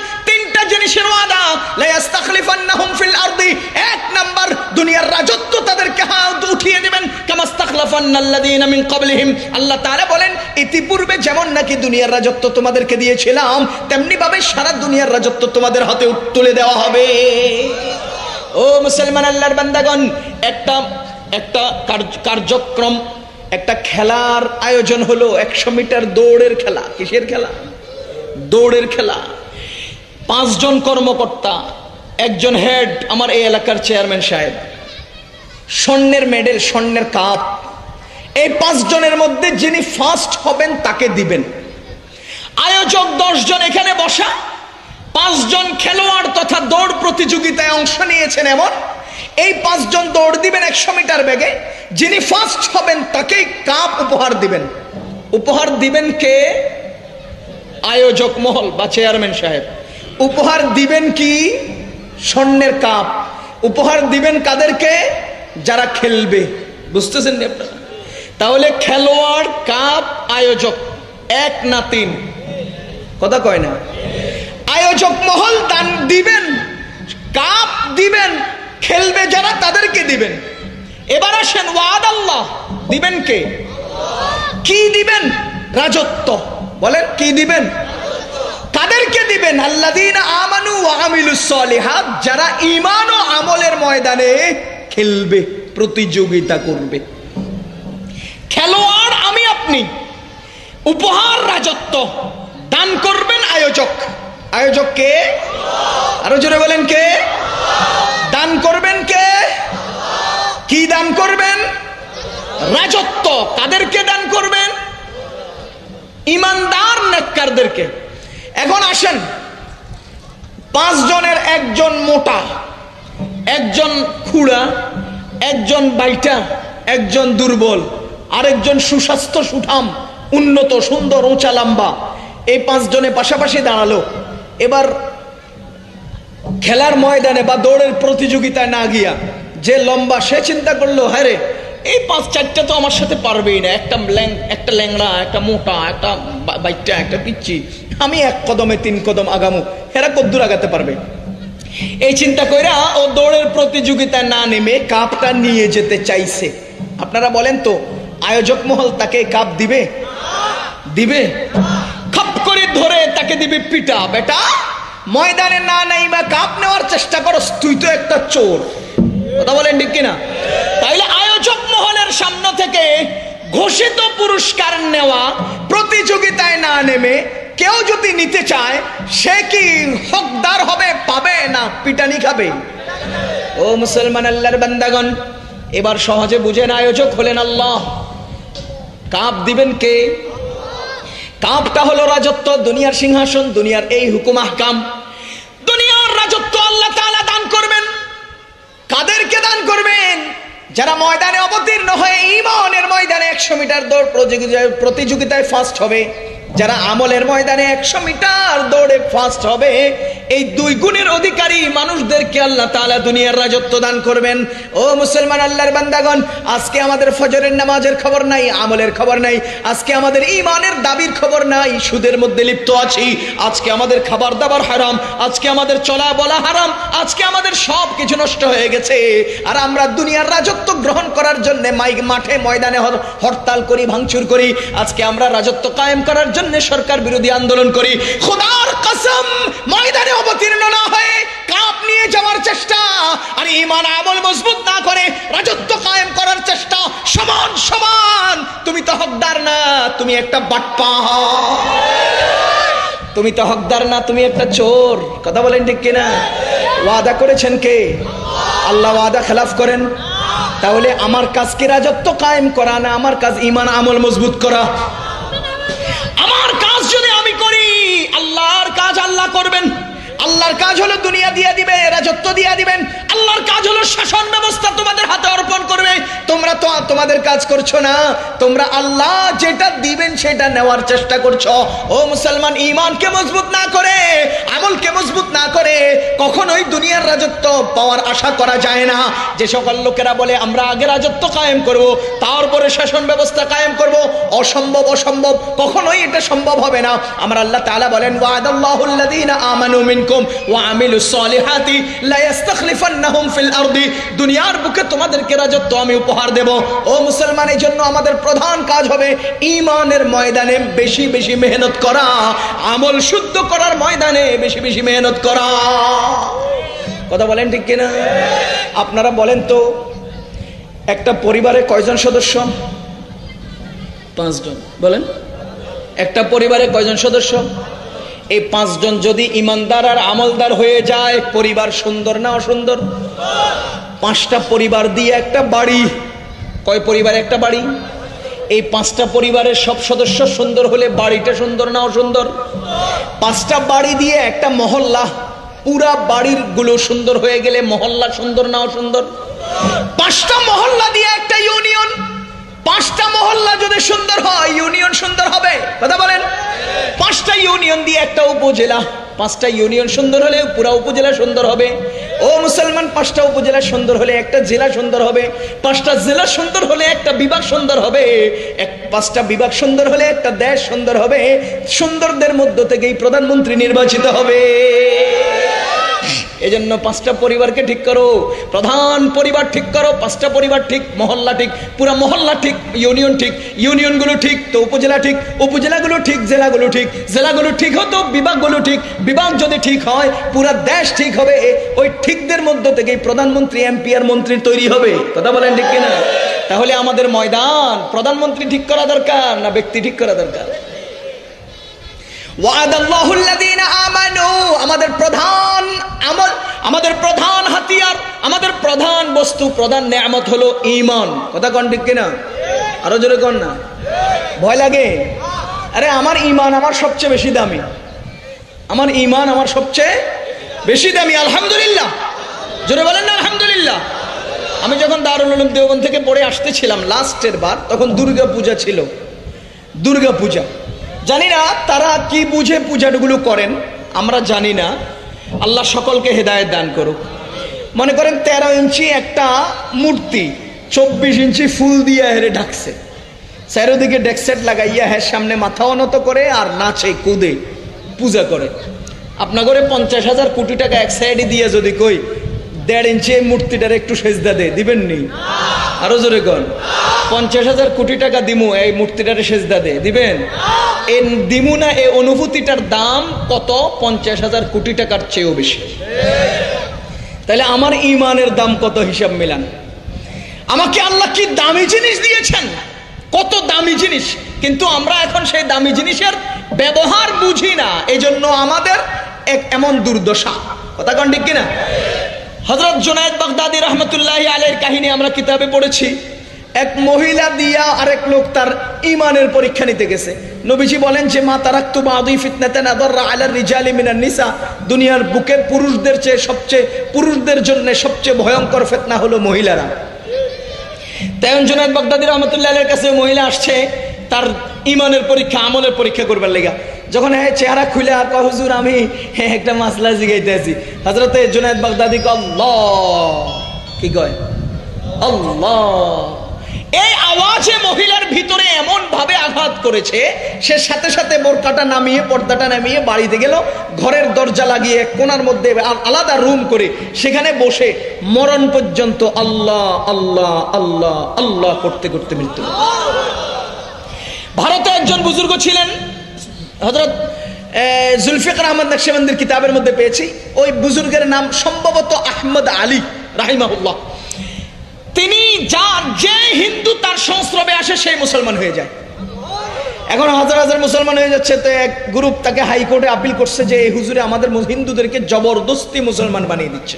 জিনিসের ওয়াদা, লায়াস্তাখলিফান্নাহুম ফিল আরদি। এক নাম্বার, দুনিয়ার রাজত্ব তাদেরকে হাত উঠিয়ে দিবেন। মিন ক্বাবলিহিম। আল্লাহ তাআলা বলেন, ইতিপূর্বে যেমন নাকি দুনিয়ার রাজত্ব তোমাদেরকে দিয়েছিলাম তেমনি ভাবে সারা দুনিয়ার রাজত্ব তোমাদের হাতে তুলে দেওয়া হবে। ও মুসলমান আল্লাহর বান্দাগণ, একটা একটা কার্যক্রম, একটা খেলার আয়োজন হলো একশো মিটার দৌড়ের খেলা। কিসের খেলা? দৌড়ের খেলা। পাঁচজন কর্মকর্তা, একজন হেড আমার এই এলাকার চেয়ারম্যান সাহেব। স্বর্ণের মেডেল, স্বর্ণের কাপ। এই পাঁচজনের মধ্যে যিনি ফার্স্ট হবেন, তাকে দিবেন। আয়োজক দশজন এখানে বসা, পাঁচজন খেলোয়াড় তথা দৌড় প্রতিযোগিতায় অংশ নিয়েছেন এমন। এই পাঁচজন দৌড় দিবেন একশো মিটার বেগে। যিনি ফার্স্ট হবেন, তাকেই কাপ উপহার দিবেন। উপহার দিবেন কে? আয়োজক মহল বা চেয়ারম্যান সাহেব। উপহার দিবেন কি? স্বর্ণের কাপ। উপহার দিবেন কাদেরকে? যারা খেলবে। বুঝতেছেন তাহলে খেলোয়াড়, কাপ, আয়োজক, এক না তিন। কথা কয় না? আয়োজক মহল দান দিবেন, কাপ দিবেন, খেলবে যারা তাদেরকে দিবেন। এবার আসেন, ওয়াদ আল্লাহ। দিবেন কে? কি দিবেন? রাজত্ব। বলেন, কি দিবেন? কাদেরকে দিবেন আল্লাদিন আমানু আমিলুস সলিহাত যারা ইমান ও আমলের ময়দানে খেলবে, প্রতিযোগিতা করবে। খেলোয়াড় আমি আপনি, উপহার রাজত্ব দান করবেন আয়োজক। আয়োজক কে? আরও জোরে বলেন কে? দান করবেন কে? কি দান করবেন? রাজত্ব কাদেরকে দান করবেন। ইমানদার নেককারদেরকে। এখন আসেন। পাঁচ জনের একজন মোটা, একজন খুড়া, একজন বাইটা, একজন দুর্বল, আরেকজন সুস্বাস্থ্য সুঠাম, উন্নত, সুন্দর, উঁচা, লম্বা। এই পাঁচজনে পাশাপাশি দাঁড়াল। এবার খেলার ময়দানে বা দৌড়ের প্রতিযোগিতায় না গিয়া যে লম্বা সে চিন্তা করল হ্যাঁ এই পাঁচ চারটা তো আমার সাথে পারবেই না। একটা একটা ল্যাংড়া, একটা মোটা, একটা বাইটটা, একটা পিচ্ছি আমি এক কদমে তিন কদম আগামু। এরা কদ্দুর আগাতে পারবে। এই চিন্তা কইরা ও দৌড়ের প্রতিযোগিতায় না নেমে কাপটা নিয়ে যেতে চাইছে। আপনারা বলেন তো, আয়োজক মহল তাকে কাপ দিবে? দিবে? খাপ করে ধরে তাকে দিবে পিটা, বেটা। ময়দানে না নাই বা কাপ নেওয়ার চেষ্টা করস, তুই তো একটা চোর। কথা বলেন ঠিক কিনা? তাইলে মহলের সামনে থেকে ঘোষিত পুরস্কার নেওয়া প্রতিযোগিতায় না নেমে কেউ যদি নিতে চায়, সে কি হকদার হবে, পাবে না পিটানি খাবে? ও মুসলমান আল্লাহর বান্দাগণ, এবার সহজে বুঝেন আয়োজক হলেন আল্লাহ। কাপ দিবেন কে? কাপটা হলো রাজত্ব, দুনিয়ার সিংহাসন, দুনিয়ার এই হুকুম আহকাম। দুনিয়ার রাজত্ব আল্লাহ তাআলা দান করবেন। কাদেরকে দান করবেন? যারা ময়দানে অবতীর্ণ হয়ে ইমানের ময়দানে একশো মিটার দৌড় প্রতিযোগিতায় ফার্স্ট হবে যারা আমলের ময়দানে একশো মিটার দৌড়ে ফার্স্ট হবে, এই দুই গুণের অধিকারী মানুষদেরকে আল্লাহ তালা দুনিয়ার রাজত্ব দান করবেন। ও মুসলমান আল্লাহর বান্দাগণ, আজকে আমাদের ফজরের নামাজের খবর নাই, আমলের খবর নাই, আজকে আমাদের ইমানের দাবির খবর নাই, সুদের মধ্যে লিপ্ত আছি, আজকে আমাদের খাবার দাবার হারাম, আজকে আমাদের চলা বলা হারাম, আজকে আমাদের সব কিছু নষ্ট হয়ে গেছে। আর আমরা দুনিয়ার রাজত্ব গ্রহণ করার জন্য মাইক মাঠে ময়দানে হরতাল করি, ভাঙচুর করি, আজকে আমরা রাজত্ব কায়েম করার জন্য সরকার বিরোধী আন্দোলন করি। খোদার কসম, ময়দানে অবতীর্ণ না হয়ে কাপ নিয়ে যাওয়ার চেষ্টা আর ইমান আমল মজবুত না করে রাজত্ব কায়েম করার চেষ্টা সমান সমান। তুমি তো হকদার না, তুমি একটা বাটপা। তুমি তো হকদার না, তুমি একটা চোর। কথা বলেন ঠিক কিনা? ওয়াদা করেছেন কে? আল্লাহ ওয়াদা খেলাফ করেন। তাহলে আমার কাজ কি রাজত্ব কায়েম করা না আমার কাজ ইমান আমল মজবুত করা? আমার কাজ যদি আমি করি আল্লাহর কাজ আল্লাহ করবেন। আল্লাহর কাজ হলো দুনিয়া দিয়ে দিবে, রাজত্ব দিয়ে দিবেন। আল্লাহর কাজ হলো শাসন ব্যবস্থা তোমাদের হাতে অর্পণ করবে। তোমরা তো তোমাদের কাজ করছ না। তোমরা আল্লাহ যেটা দিবেন সেটা নেওয়ার চেষ্টা করছ। ও মুসলমান ইমানকে মজবুত না করে, আমলকে মজবুত না করে কখনোই দুনিয়ার রাজত্ব পাওয়ার আশা করা যায় না। যে সকল লোকেরা বলে, আমরা আগে রাজত্ব কায়েম করব, তারপরে শাসন ব্যবস্থা কায়েম করব। অসম্ভব অসম্ভব। কখনোই এটা সম্ভব হবে না। আমার আল্লাহ তাআলা বলেন, ওয়াদাল্লাহুল্লাযীনা আমানু মিনকুম ওয়া আমিলুস সলিহাতি লা ফিল আরদি। দুনিয়ার বুকে তোমাদেরকে রাজত্ব আমি উপহার দেব। ও মুসলমান জন্য আমাদের প্রধান কাজ হবে ময়দানে বেশি বেশি মেহনত করা, আমল শুদ্ধ করার ময়দানে বেশি বেশি মেহনত করা। কথা বলেন ঠিক কিনা? আপনারা বলেন তো, একটা পরিবারে কয়জন সদস্য? পাঁচজন। বলেন। একটা পরিবারে কয়জন সদস্য? এই পাঁচজন যদি ইমানদার আর আমলদার হয়ে যায়, পরিবার সুন্দর না অসুন্দর? পাঁচটা পরিবার দিয়ে একটা বাড়ি। কয় পরিবার একটা বাড়ি? এই পাঁচটা পরিবারের সব সদস্য সুন্দর হলে বাড়িটা সুন্দর না অসুন্দর? পাঁচটা বাড়ি দিয়ে একটা মহল্লা। পুরা বাড়িরগুলো সুন্দর হয়ে গেলে মহল্লা সুন্দর না অসুন্দর? পাঁচটা মহল্লা দিয়ে একটা ইউনিয়ন। পাঁচটা মহল্লা যদি সুন্দর হয়, ইউনিয়ন সুন্দর হবে। কথা বলেন। পাঁচটা ইউনিয়ন দিয়ে একটা উপজেলা। পাঁচটা ইউনিয়ন সুন্দর হলে পুরা উপজেলা সুন্দর হবে। ও মুসলমান, পাঁচটা উপজেলা সুন্দর হলে একটা জেলা সুন্দর হবে। পাঁচটা জেলা সুন্দর হলে একটা বিভাগ সুন্দর হবে। এক, পাঁচটা বিভাগ সুন্দর হলে একটা দেশ সুন্দর হবে। সুন্দরদের মধ্য থেকেই প্রধানমন্ত্রী নির্বাচিত হবে। এজন্য পাঁচটা পরিবারকে ঠিক করো। প্রধান পরিবার ঠিক করো, পাঁচটা পরিবার ঠিক, মহল্লা ঠিক, পুরো মহল্লা ঠিক, ইউনিয়ন ঠিক, ইউনিয়নগুলো ঠিক, তো উপজেলা ঠিক, উপজেলাগুলো ঠিক, জেলাগুলো ঠিক জেলাগুলো ঠিক হতো, বিভাগগুলো ঠিক, বিভাগ যদি ঠিক হয়, পুরো দেশ ঠিক হবে ওই ঠিকদের মধ্য থেকে প্রধানমন্ত্রী, এমপি আর মন্ত্রী তৈরি হবে। কথা বলেন ঠিক কিনা? তাহলে আমাদের ময়দান, প্রধানমন্ত্রী ঠিক করা দরকার না ব্যক্তি ঠিক করা দরকার? আমাদের প্রধান আমল, আমাদের প্রধান হাতিয়ার, আমাদের প্রধান বস্তু, প্রধান নেয়ামত হলো ঈমান। কথা কোন ঠিক কিনা? আরও জোরে কোন না? ভয় লাগে? আরে আমার ঈমান আমার সবচেয়ে বেশি দামি। আমার ঈমান আমার সবচেয়ে বেশি দামি। আলহামদুলিল্লাহ। জোরে বলেন না, আলহামদুলিল্লাহ। আমি যখন দারুল উলুম দেওবন্দ থেকে পড়ে আসতেছিলাম, লাস্টের বার, তখন দুর্গা পূজা ছিল। দুর্গা পূজা জানি না তারা কি বুঝে পূজাগুলো করেন, আমরা জানি না। আল্লাহ সকলকে হেদায়েত দান করুক। মনে করেন তেরো ইঞ্চি একটা মূর্তি, চব্বিশ ইঞ্চি ফুল দিয়ে হেরে ঢাকছে। চারিদিকে ডেকসেট লাগাইয়া হ্যাঁ সামনে মাথা অনত করে আর নাচে, কুদে, পূজা করে। আপনার ঘরে পঞ্চাশ হাজার কোটি টাকা এক সাইডে দিয়ে যদি কই দেড় ইঞ্চি এই মূর্তিটার একটু সেজদা দে, দিবেন নি? আরও জোরে কন। পঞ্চাশ হাজার কোটি টাকা দিমু, এই মূর্তিটারে সেজদা দে, দিবেন? এই দিমু না এই অনুভূতিটার দাম কত? পঞ্চাশ হাজার কোটি টাকার চেয়েও বেশি। তাহলে আমার ইমানের দাম কত হিসাব মিলান? আমাকে আল্লাহ কি দামি জিনিস দিয়েছেন? কত দামি জিনিস? কিন্তু আমরা এখন সেই দামি জিনিসের ব্যবহার বুঝি না। এই জন্য আমাদের এক এমন দুর্দশা। কথা কন ঠিক কিনা? হজরত জুনায়দ বাগদাদি রহমতুল্লাহ আলের কাহিনী আমরা কিতাবে পড়েছি। এক মহিলা দিয়া আরেক লোক তার ইমানের পরীক্ষা নিতে গেছে। নবীজি বলেন যে, মা তারাক্তু বাদুই ফিতনাতান আদররা আলার রিজালি মিনান নিসা। দুনিয়ার বুকে পুরুষদের চেয়ে সবচেয়ে, পুরুষদের জন্য সবচেয়ে ভয়ঙ্কর ফিতনা হলো মহিলারা। তেমন জুনায়দ বাগদাদি রহমতুল্লাহের কাছে মহিলা আসছে তার ইমানের পরীক্ষা আমলের পরীক্ষা করবার লেগা। যখন হ্যাঁ চেহারা খুলে আর কয়, হুজুর আমি হ্যাঁ একটা মাসলা জিগাইতে আছি। হজরতে জুনায়দ বাগদাদি ক কয়? এই আওয়াজে মহিলার ভিতরে এমন ভাবে আঘাত করেছে সে সাথে সাথে বোরকাটা নামিয়ে পর্দাটা নামিয়ে বাড়িতে গেল ঘরের দরজা লাগিয়ে কোনার মধ্যে আলাদা রুম করে সেখানে বসে মরণ পর্যন্ত আল্লাহ আল্লাহ আল্লাহ আল্লাহ করতে করতে মৃত্যু। ভারতে একজন বুজুর্গ ছিলেন হজরত জুলফিকার আহমদ নকশবন্দির কিতাবের মধ্যে পেয়েছি। ওই বুজুর্গের নাম সম্ভবত আহমদ আলী, রাহিমাহুল্লাহ। তিনি যা যে হিন্দু তার সংস্রবে আসে সেই মুসলমান হয়ে যায়। এখন হাজার হাজার মুসলমান হয়ে যাচ্ছে, তো এক গ্রুপ তাকে হাইকোর্টে আপিল করছে যে, এই হুজুরে আমাদের হিন্দুদেরকে জবরদস্তি মুসলমান বানিয়ে দিচ্ছে।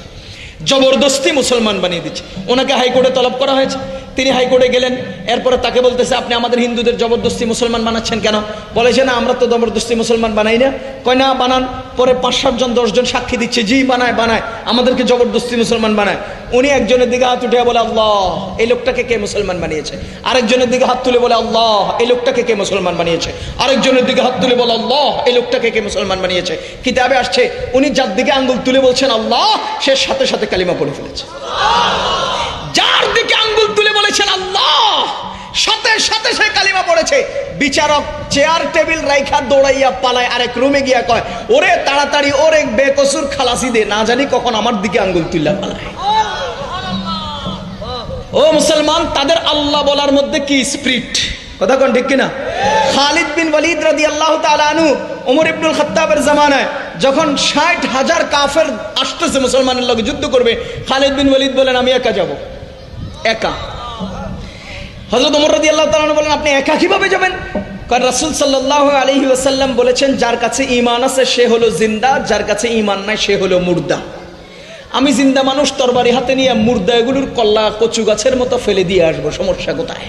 জবরদস্তি মুসলমান বানিয়ে দিচ্ছে। ওনাকে হাইকোর্টে তলব করা হয়েছে। তিনি হাইকোর্টে গেলেন, এরপরে তাকে বলতেছে, আপনি আমাদের হিন্দুদের জবরদস্তি মুসলমান বানাচ্ছেন কেন? বলেছে না, আমরা তো জবরদস্তি মুসলমান বানাই না। কয়, না, বানান। পরে পাঁচ সাতজন দশজন সাক্ষী দিচ্ছে, জি, বানায় বানায়। আমাদেরকে জবরদস্তি মুসলমান বানায়। উনি একজনের দিকে হাত উঠে বলে, আল্লাহ, এই লোকটাকে কে মুসলমান বানিয়েছে? আরেকজনের দিকে হাত তুলে বলে, আল্লাহ, এই লোকটাকে কে মুসলমান বানিয়েছে? আরেকজনের দিকে হাত তুলে বলে, আল্লাহ, এই লোকটাকে কে মুসলমান বানিয়েছে? কিতাবে আসছে, উনি যার দিকে আঙ্গুল তুলে বলছেন, আল্লাহ, সে সাথে সাথে কালিমা পড়ে ফেলেছে। সাথে সাথে সে কালিমা পড়েছে। বিচারক চেয়ার টেবিল রাইখা দৌড়াইয়া পালায়, আরেক রুমে গিয়া কয়, ওরে তাড়াতাড়ি, ওরে বেকসুর খালাসি দে, না জানি কখন আমার দিকে আঙ্গুল তুললা পালায়। ও মুসলমান, তাদের আল্লাহ বলার মধ্যে কি স্পিরিট কথা কোন ঠিক কিনা? খালিদ বিন ওয়ালিদ রাদি আল্লাহ তালু ওমর ইবনুল খত্তাবের জামানায় যখন ষাট হাজার কাফের আসতেছে মুসলমানের লগে যুদ্ধ করবে, খালিদ বিন ওয়ালিদ বলেন, আমি একা যাব। একা। হজরত ওমর আল্লাহ তালু বলেন, আপনি একা কীভাবে যাবেন? কারণ রাসুল সাল্লাহ আলহি ওয়াসাল্লাম বলেছেন, যার কাছে ইমান আছে, সে হলো জিন্দা, যার কাছে ইমান নাই, সে হলো মুর্দা। আমি জিন্দা মানুষ, তরবারি হাতে নিয়ে মুর্দা এগুলোর কল্লা, কচু গাছের মতো ফেলে দিয়ে আসব, সমস্যা কোথায়?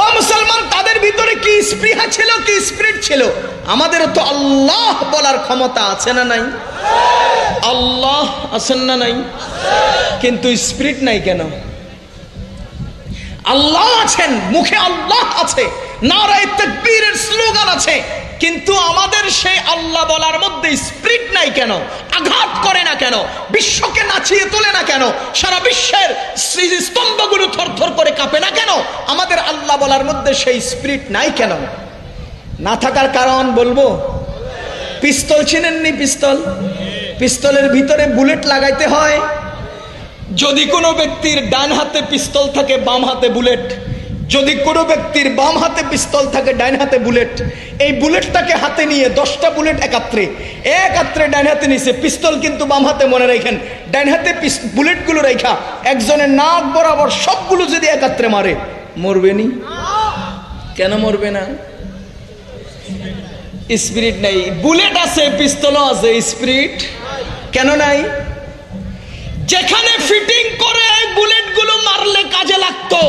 ও মুসলমান, তাদের ভিতরে কি স্পৃহা ছিল, কি স্পিরিট ছিল? আমাদের তো আল্লাহ বলার ক্ষমতা আছে না নাই? আল্লাহ আছেন না নাই? কিন্তু স্পিরিট নাই কেন? আল্লাহ আছেন, মুখে আল্লাহ আছে, নারায় তাকবীরের স্লোগান আছে, কিন্তু আমাদের সেই আল্লাহ বলার মধ্যে স্পিরিট নাই কেন? আঘাত করে না কেন? বিশ্বকে নাচিয়ে তোলে না কেন? সারা বিশ্বের স্তম্ভগুলো থরথর করে কাঁপে না কেন? আমাদের আল্লাহ বলার মধ্যে সেই স্পিরিট নাই কেন? না থাকার কারণ বলব? পিস্তল চিনেননি পিস্তল? পিস্তলের ভিতরে বুলেট লাগাইতে হয় যদি কোনো ব্যক্তির ডান হাতে পিস্তল থাকে, বাম হাতে বুলেট। যদি কোনো ব্যক্তির বাম হাতে পিস্তল থাকে, ডান হাতে বুলেট। এই বুলেটটাকে হাতে নিয়ে দশটা বুলেট একাত্রে। একাত্রে ডান হাতে নিছে, পিস্তল কিন্তু বাম হাতে মনে রাখেন ডান হাতে বুলেটগুলো রেখা একজনের নাক বরাবর সবগুলো যদি একাত্রে মারে, মরবে নি? কেন মরবে না? স্পিরিট নাই। বুলেট আছে, পিস্তলও আছে, স্পিরিট। কেন নাই? যেখানে ফিটিং করে বুলেটগুলো মারলে কাজে লাগতো,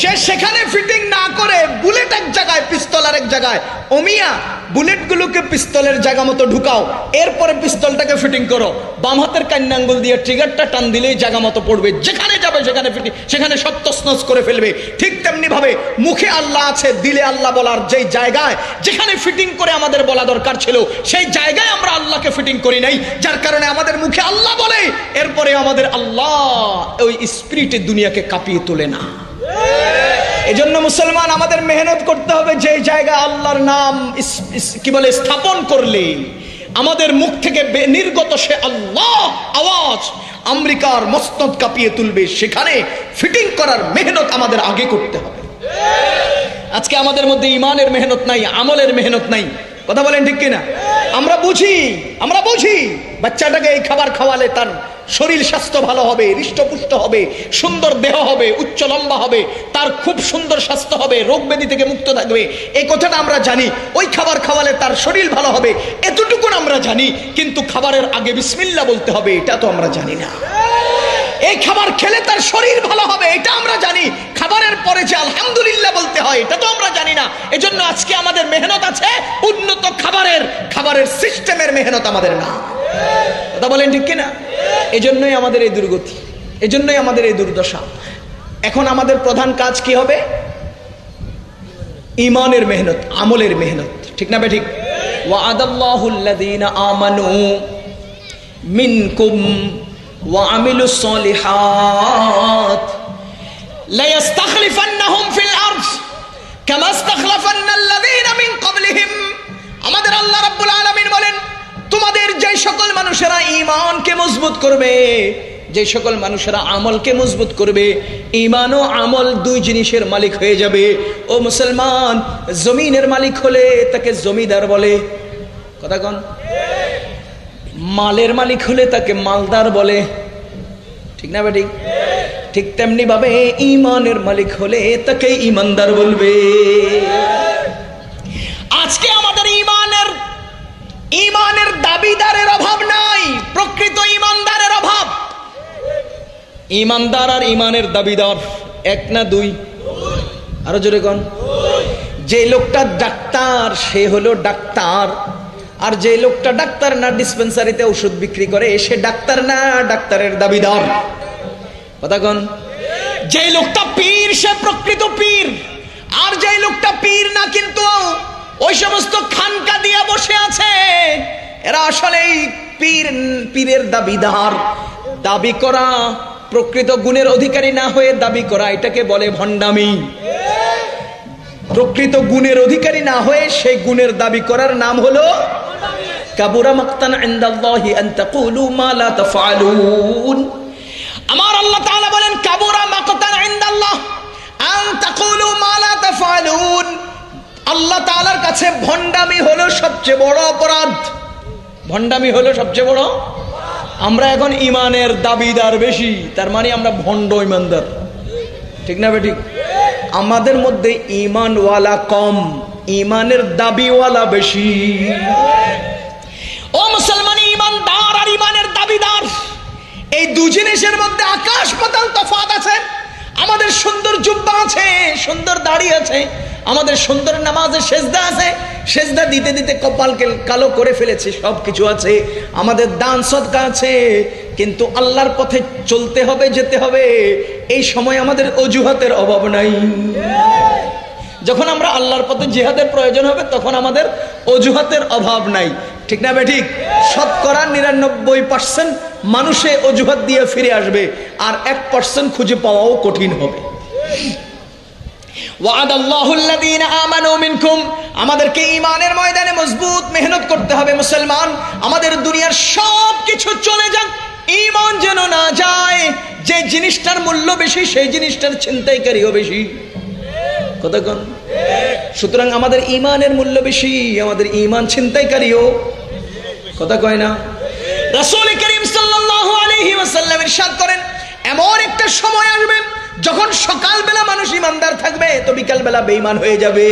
সে সেখানে ফিটিং না করে বুলেট এক জায়গায় পিস্তল আর এক জায়গায়। ওমিয়া বুলেট গুলোকে পিস্তলের জায়গা মতো ঢুকাও, এরপরে পিস্তলটাকে ফিটিং করো। বাম হাতের কান্নাঙ্গুল দিয়ে ট্রিগারটা টান দিলেই জায়গা মতো পড়বে। যেখানে যাবে সেখানে ফিটিং সেখানে সব তসনস করে ফেলবে। ঠিক তেমনি ভাবে মুখে আল্লাহ আছে, দিলে আল্লাহ বলার যেই জায়গায়, যেখানে ফিটিং করে আমাদের বলা দরকার ছিল, সেই জায়গায় আমরা আল্লাহকে ফিটিং করি নাই, যার কারণে আমাদের মুখে আল্লাহ বলে, এরপরে আমাদের আল্লাহ ওই স্পিরিটের দুনিয়াকে কাঁপিয়ে তোলে না। এজন্য মুসলমান আমাদের মেহনত করতে হবে যে জায়গায় আল্লাহর নাম কি বলে, স্থাপন করলে। আমাদের মুখ থেকে নির্গত সে আল্লাহ আওয়াজ আমেরিকার মস্তদ কাঁপিয়ে তুলবে। সেখানে ফিটিং করার মেহনত আমাদের আগে করতে হবে। আজকে আমাদের মধ্যে ইমানের মেহনত নাই, আমলের মেহনত নাই। কথা বলেন ঠিক কিনা? আমরা বুঝি আমরা বুঝি। বাচ্চাটাকে এই খাবার খাওয়ালে তার শরীর স্বাস্থ্য ভালো হবে, হৃষ্টপুষ্ট হবে, সুন্দর দেহ হবে, উচ্চ লম্বা হবে, তার খুব সুন্দর স্বাস্থ্য হবে, রোগ ব্যাধি থেকে মুক্ত থাকবে। এই কথাটা আমরা জানি, ওই খাবার খাওয়ালে তার শরীর ভালো হবে এতটুকু আমরা জানি, কিন্তু খাবারের আগে বিসমিল্লা বলতে হবে, এটা তো আমরা জানি না। এই খাবার খেলে তার শরীর ভালো হবে, এটা আমরা জানি। খাবারের পরে যে আলহামদুলিল্লাহ বলতে হয়, এটা তো আমরা জানি না। এজন্য আজকে আমাদের মেহনত আছে উন্নত খাবারের খাবারের সিস্টেমের মেহনত আমাদের না। কথা বলেন ঠিক কিনা? এজন্যই আমাদের এই দুর্গতি, এজন্যই আমাদের এই দুর্দশা। এখন আমাদের প্রধান কাজ কি হবে? ইমানের মেহনত, আমলের মেহনত। ঠিক না বে ঠিক? ওয়াদাল্লাহুল্লাযীনা আমানু মিনকুম وعملوا الصالحات ليستخلفنهم في الأرض كما استخلفن الذين من قبلهم আমাদের আল্লাহ রাব্বুল আলামিন বলেন তোমাদের যে সকল মানুষেরা ঈমানকে মজবুত করবে যে সকল মানুষেরা আমলকে মজবুত করবে ঈমান ও আমল দুই জিনিসের মালিক হয়ে যাবে ও মুসলমান জমিনের মালিক হলে তাকে জমিদার বলে কথা কন মালের মালিক হলে তাকে মালদার বলে। ঠিক না বেটি? ঠিক তেমনি ভাবে ইমানের মালিক হলে তাকে ইমানদার বলবে। আজকে আমাদের ইমানের ইমানের দাবিদারের অভাব নাই, প্রকৃত ইমানদারের অভাব। ইমানদার আর ইমানের দাবিদার এক না দুই? আরও জোরে কন। যে লোকটা ডাক্তার, সে হলো ডাক্তার। আর যে লোকটা ডাক্তার না ডিসপেন্সারিতে ওষুধ বিক্রি করে, সে ডাক্তার না ডাক্তারের দাবিদার। কথা যে লোকটা পীর, সে প্রকৃত পীর। আর যে লোকটা পীর না, কিন্তু ওই সমস্ত খানকা দিয়ে বসে আছে, এরা আসলে পীর, পীরের দাবিদার। দাবি করা প্রকৃত গুণের অধিকারী না হয়ে দাবি করা, এটাকে বলে ভণ্ডামি। প্রকৃত গুণের অধিকারী না হয়ে সেই গুণের দাবি করার নাম হলো আমার বলেন, কাবুরা আল্লাহ কাছে ভণ্ডামি হলো সবচেয়ে বড় অপরাধ। ভণ্ডামি হলো সবচেয়ে বড়। আমরা এখন ইমানের দাবিদার বেশি, তার মানে আমরা ভণ্ড ইমানদার ঠিক না বে ঠিক? আমাদের মধ্যে ইমানওয়ালা কম ইমানের দাবিওয়ালা বেশি। ও মুসলমান ইমানদার আর ইমানের দাবিদার। এই দু জিনিসের মধ্যে আকাশ পাতাল তফাত আছে। আমাদের সুন্দর জুব্বা আছে, সুন্দর দাড়ি আছে, আমাদের সুন্দর নামাজের সেজদা আছে, সেজদা দিতে দিতে কপালকে কালো করে ফেলেছে সব কিছু আছে, আমাদের দান সদকা আছে, কিন্তু আল্লাহর পথে চলতে হবে, যেতে হবে, এই সময় আমাদের অজুহাতের অভাব নাই। যখন আমরা আল্লাহর পথে জিহাদের প্রয়োজন হবে, তখন আমাদের অজুহাতের অভাব নাই। ঠিক না বে ঠিক? শতকরা নিরানব্বই পার্সেন্ট মানুষে অজুহাত দিয়ে ফিরে আসবে, আর এক পার্সেন্ট খুঁজে পাওয়াও কঠিন হবে। আমাদেরকে ঈমানের ময়দানে মজবুত মেহনত করতে হবে মুসলমান। আমাদের দুনিয়ার সব কিছু চলে যাক, ঈমান যেন না যায়, যে জিনিসটার মূল্য বেশি, সেই জিনিসটার ছিনতাইকারীও বেশি। কথা কোন। সুতরাং আমাদের ইমানের মূল্য বেশি, আমাদের ঈমান ছিনতাইকারীও। কথা কয় না? রাসূল করিম সাল্লাল্লাহু আলাইহি ওয়াসাল্লাম ইরশাদ করেন, এমন একটা সময় আসবে যখন সকালবেলা মানুষ ইমানদার থাকবে, তো বিকালবেলা বেঈমান হয়ে যাবে।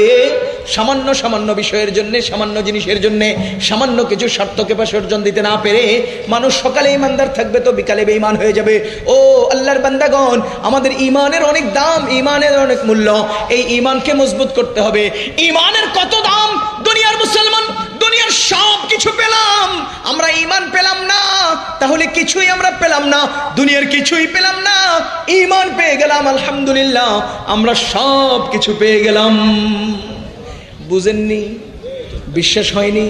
সামান্য সামান্য বিষয়ের জন্য, সামান্য জিনিসের জন্য, সামান্য কিছু স্বার্থকে বিসর্জন দিতে না পেরে মানুষ সকালে ইমানদার থাকবে, তো বিকালে বেইমান হয়ে যাবে। ও আল্লাহর বান্দাগণ, আমাদের ইমানের অনেক দাম, ইমানের অনেক মূল্য, এই ইমানকে মজবুত করতে হবে। ইমানের কত দাম দুনিয়ার মুসলমান, দুনিয়ার সব কিছু পেলাম। আমরা ইমান পেলাম না, তাহলে কিছুই আমরা পেলাম না। দুনিয়ার কিছুই পেলাম না ইমান পেয়ে গেলাম, আলহামদুলিল্লাহ। আমরা সব কিছু পেয়ে গেলাম। বুঝেননি? বিশ্বাস হয়নি?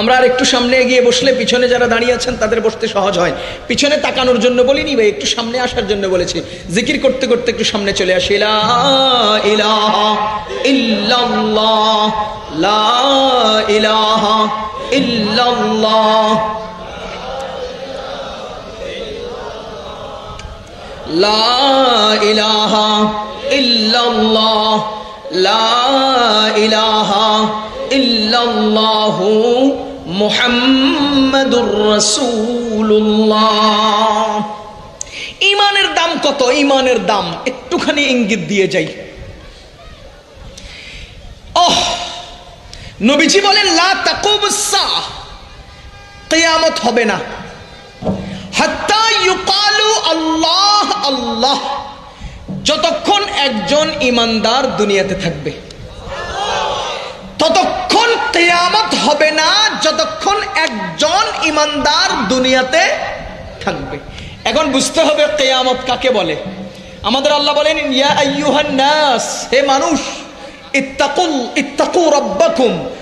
আমরা আর একটু সামনে এগিয়ে বসলে পিছনে যারা দাঁড়িয়ে আছেন, তাদের বসতে সহজ হয়। পিছনে তাকানোর জন্য বলিনি ভাই, একটু সামনে আসার জন্য বলেছি। জিকির করতে করতে একটু সামনে চলে আসি। ইলাহা ইল্লাল্লাহ, লা ইমানের দাম কত? ইমানের দাম একটুখানি ইঙ্গিত দিয়ে যাই। ওহ, নবীজি বলেন কিয়ামত হবে না। আল্লাহ আল্লাহ। যতক্ষণ একজন ইমানদার দুনিয়াতে থাকবে। ততক্ষণ কেয়ামত হবে না যতক্ষণ একজন ইমানদার দুনিয়াতে থাকবে। এখন বুঝতে হবে কেয়ামত কাকে বলে। আমাদের আল্লাহ বলেন, ইয়া আইয়ুহান নাস, হে মানুষ, ইত্তাকুল, ইত্তাকু রাব্বাকুম।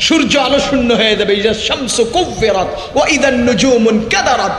সূর্য আলো শূন্য হয়ে যাবে ইদা শামসু কুফিরাত ওয়া ইদা নুজুমুন কাদারাত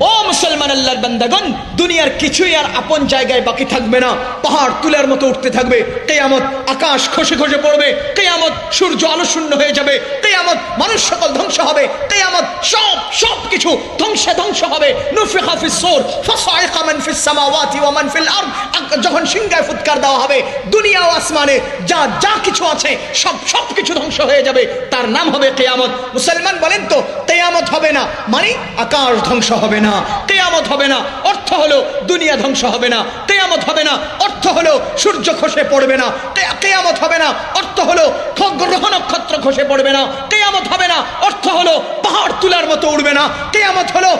ও মুসলমান আল্লাহর বান্দাগণ, দুনিয়ার কিছুই আর আপন জায়গায় বাকি থাকবে না। পাহাড় তুলার মতো উঠতে থাকবে। কেয়ামত আকাশ খসে খসে পড়বে। কেয়ামত সূর্য আলো শূন্য হয়ে যাবে। কেয়ামত মানুষ সকল ধ্বংস হবে। কেয়ামত সব সব কিছু ধ্বংসে ধ্বংস হবে। নুফিখা ফিস সূর ফাসাইকা মান ফিস সামাওয়াতি ওয়া মান ফিল আরদ। যখন সিংহায় ফুৎকার দেওয়া হবে, দুনিয়া ও আসমানে যা যা কিছু আছে, সব সব কিছু ধ্বংস হয়ে যাবে। তার নাম হবে কেয়ামত। মুসলমান বলেন তো, কেয়ামত হবে না। মানে আকাশ ধ্বংস হবে না। কেয়ামত হবে না, অর্থ হলো দুনিয়া ধ্বংস হবে না তেয়ামত হবে না, অর্থ হলো সূর্য খসে পড়বে না আমত হবে না, অর্থ হলো গ্রহ নক্ষত্র খসে পড়বে না তেয়ামত হবে না, অর্থ হলো পাহাড় তুলার মতো উঠবে না। কেয়ামত হলো